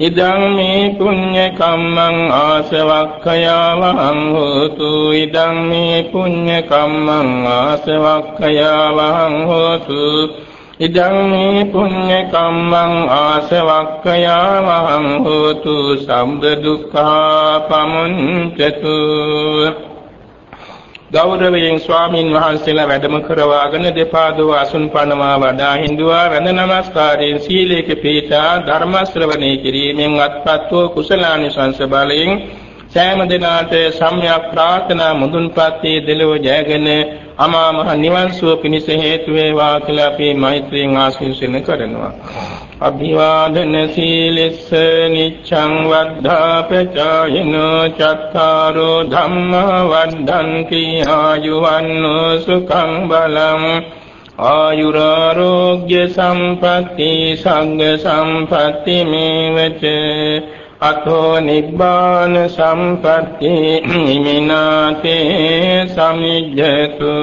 ඉදං මේ පුඤ්ඤ කම්මං ආසවක්ඛයාවහං හෝතු। ඉදං මේ පුඤ්ඤ කම්මං ආසවක්ඛයාවහං හෝතු। ඉදං මේ පුඤ්ඤ කම්මං ආසවක්ඛයාවහං හෝතු। සම්බ දුක්ඛා පමුඤ්චතු ගෞරවයෙන් ස්වාමින් වහන්සේලා වැඩම කරවාගෙන දෙපාදෝ අසුන් පනවා වඩා හිඳුවා වැඳ නමස්කාරයෙන් සීලේක පීඨා ධර්ම ශ්‍රවණය කිරීමෙන් අත්පත් වූ කුසලානිසංස බලයෙන් සෑම දිනාට සම්‍යක් ප්‍රාර්ථනා මුදුන්පත් වී දෙලොව ජයගෙන අමා මහ නිවන් සුව පිණිස හේතු වේවා කියලා අපි මෛත්‍රියෙන් ආශිර්වාද කරනවා. අභිවාදන සීලස්ස නිච්ඡං වද්ධාපචායින චත්තාරෝ ධම්මා වද්ධන්ති ආයුවන්නෝ සුඛං බලං ආයුරාෝග්‍ය සම්පatti සංඝ සම්පatti මේවච අතෝ නිබ්බාන සම්පatti ඉමිනාතේ සමිජ්ජතු